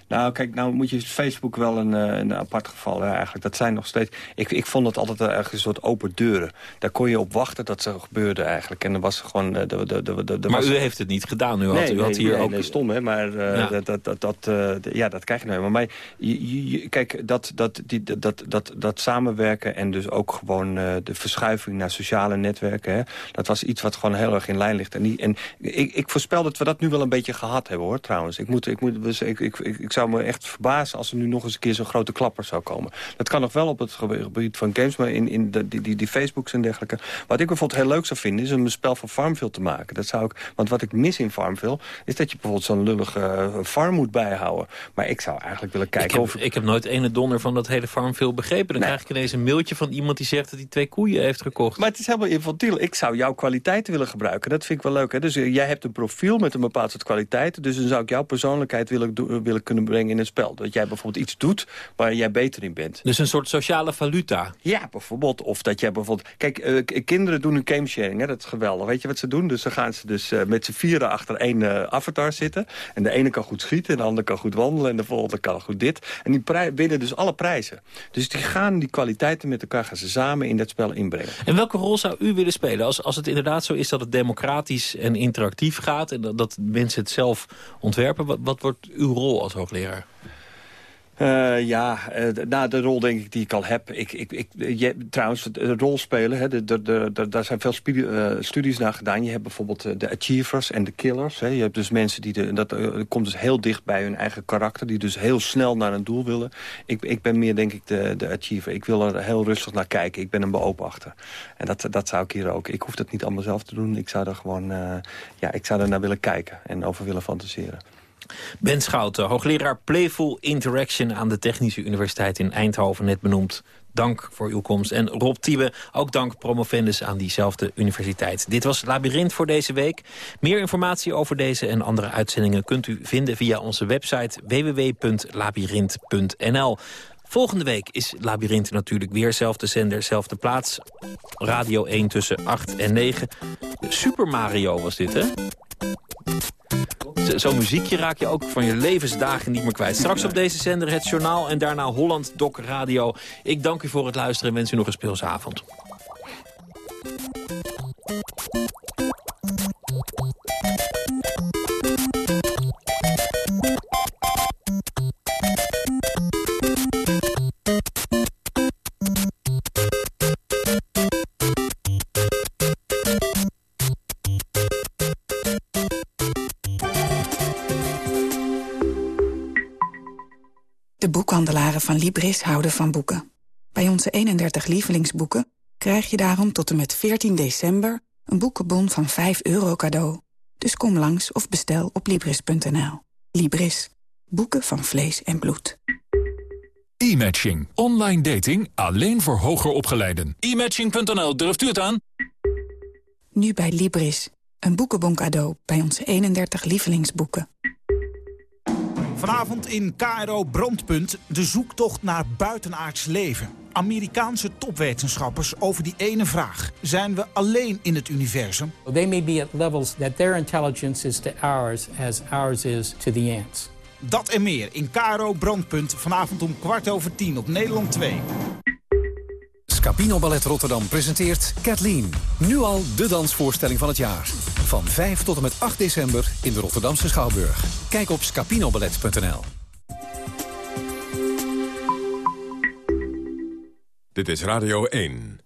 Nou, kijk, nou moet je Facebook wel een, eh, een apart geval hè, eigenlijk. Dat zijn nog steeds... Ik, ik vond het altijd ergens een soort open deuren. Daar kon je op wachten dat ze gebeurde eigenlijk. En er was gewoon... eh, de, de, de, de, Maar was... u heeft het niet gedaan. U had, nee, u had nee, hier nee, ook... nee, stom hè, maar eh, Ja. dat, dat, dat, dat, eh, ja, dat krijg je nou. Maar je, je- je- kijk, dat, dat, die, dat, dat, dat samenwerken en dus ook gewoon eh, de verschuiving naar sociale netwerken, hè, dat was iets wat gewoon heel erg in lijn ligt. En, die, en ik, ik voorspel dat we dat nu wel een beetje gehad hebben hoor, trouwens. Ik, moet, ik, moet, dus ik, ik, ik, ik zou me echt verbazen als er nu nog eens een keer zo'n grote klapper zou komen. Dat kan nog wel op het gebied van games, maar in, in de, die, die, die Facebooks en dergelijke. Wat ik bijvoorbeeld heel leuk zou vinden, is om een spel van Farmville te maken. Dat zou ik, want wat ik mis in Farmville, is dat je bijvoorbeeld zo'n lullige eh, farm moet bijhouden. Maar ik zou eigenlijk willen kijken Ik heb, of... ik heb nooit ene donder van dat hele farmville begrepen. Dan krijg ik ineens een mailtje van iemand die zegt dat hij twee koeien heeft gekocht. Maar het is helemaal infantiel. Ik zou jouw kwaliteiten willen gebruiken. Dat vind ik wel leuk. Hè? Dus eh, jij hebt een profiel met een bepaald soort kwaliteiten. Dus dan zou ik jouw persoonlijkheid willen, eh, willen kunnen brengen in een spel. Dat jij bijvoorbeeld iets doet waar jij beter in bent. Dus een soort sociale valuta. Ja, bijvoorbeeld. Of dat jij bijvoorbeeld... Kijk, eh, kinderen doen een gamesharing. Hè? Dat is geweldig. Weet je wat ze doen? Dus dan gaan ze dus eh, met z'n vieren achter één eh, avatar zitten. En de ene kan goed schieten, en de andere kan goed wandelen... en de volgende kan goed dit. En die winnen dus alle prijzen. Dus die gaan die kwaliteiten met elkaar gaan ze samen in dat spel inbrengen. En welke rol zou u willen spelen als, als het inderdaad zo is dat het democratisch en interactief gaat... en dat, dat mensen het zelf ontwerpen? Wat, wat wordt uw rol als hoogleraar? Eh, ja, eh, d- nou, de rol denk ik die ik al heb. Ik, ik, ik, je, trouwens, hè, de, de, de, de- daar zijn veel eh, studies naar gedaan. Je hebt bijvoorbeeld de achievers en de killers. Hè. Je hebt dus mensen die, dat komt dus heel dicht bij hun eigen karakter. Die dus heel snel naar een doel willen. Ik, ik ben meer denk ik de, de achiever. Ik wil er heel rustig naar kijken. Ik ben een beobachter. En dat, dat zou ik hier ook. Ik hoef dat niet allemaal zelf te doen. Ik zou er gewoon, ja, ik zou er naar willen kijken. En over willen fantaseren. Ben Schouten, hoogleraar Playful Interaction... aan de Technische Universiteit in Eindhoven, net benoemd. Dank voor uw komst. En Rob Tiebe, ook dank promovendus aan diezelfde universiteit. Dit was Labyrinth voor deze week. Meer informatie over deze en andere uitzendingen... kunt u vinden via onze website www.labyrinth.nl. Volgende week is Labyrinth natuurlijk weer zelfde zender, zelfde plaats. Radio 1 tussen 8 en 9. Super Mario was dit, hè? Zo'n muziekje raak je ook van je levensdagen niet meer kwijt. Straks op deze zender het journaal en daarna Holland Doc Radio. Ik dank u voor het luisteren en wens u nog een speelse avond. Van Libris houden van boeken. Bij onze 31 lievelingsboeken krijg je daarom tot en met 14 december... een boekenbon van 5 euro cadeau. Dus kom langs of bestel op Libris.nl. Libris. Boeken van vlees en bloed. E-matching. Online dating alleen voor hoger opgeleiden. E-matching.nl, durft u het aan? Nu bij Libris. Een boekenbon cadeau bij onze 31 lievelingsboeken. Vanavond in KRO Brandpunt de zoektocht naar buitenaards leven. Amerikaanse topwetenschappers over die ene vraag. Zijn we alleen in het universum? They may be at levels that their intelligence is to ours as ours is to the ants. Dat en meer in KRO Brandpunt vanavond om kwart over tien op Nederland 2. Scapino Ballet Rotterdam presenteert Kathleen. Nu al de dansvoorstelling van het jaar. Van 5 tot en met 8 december in de Rotterdamse Schouwburg. Kijk op scapinoballet.nl. Dit is Radio 1.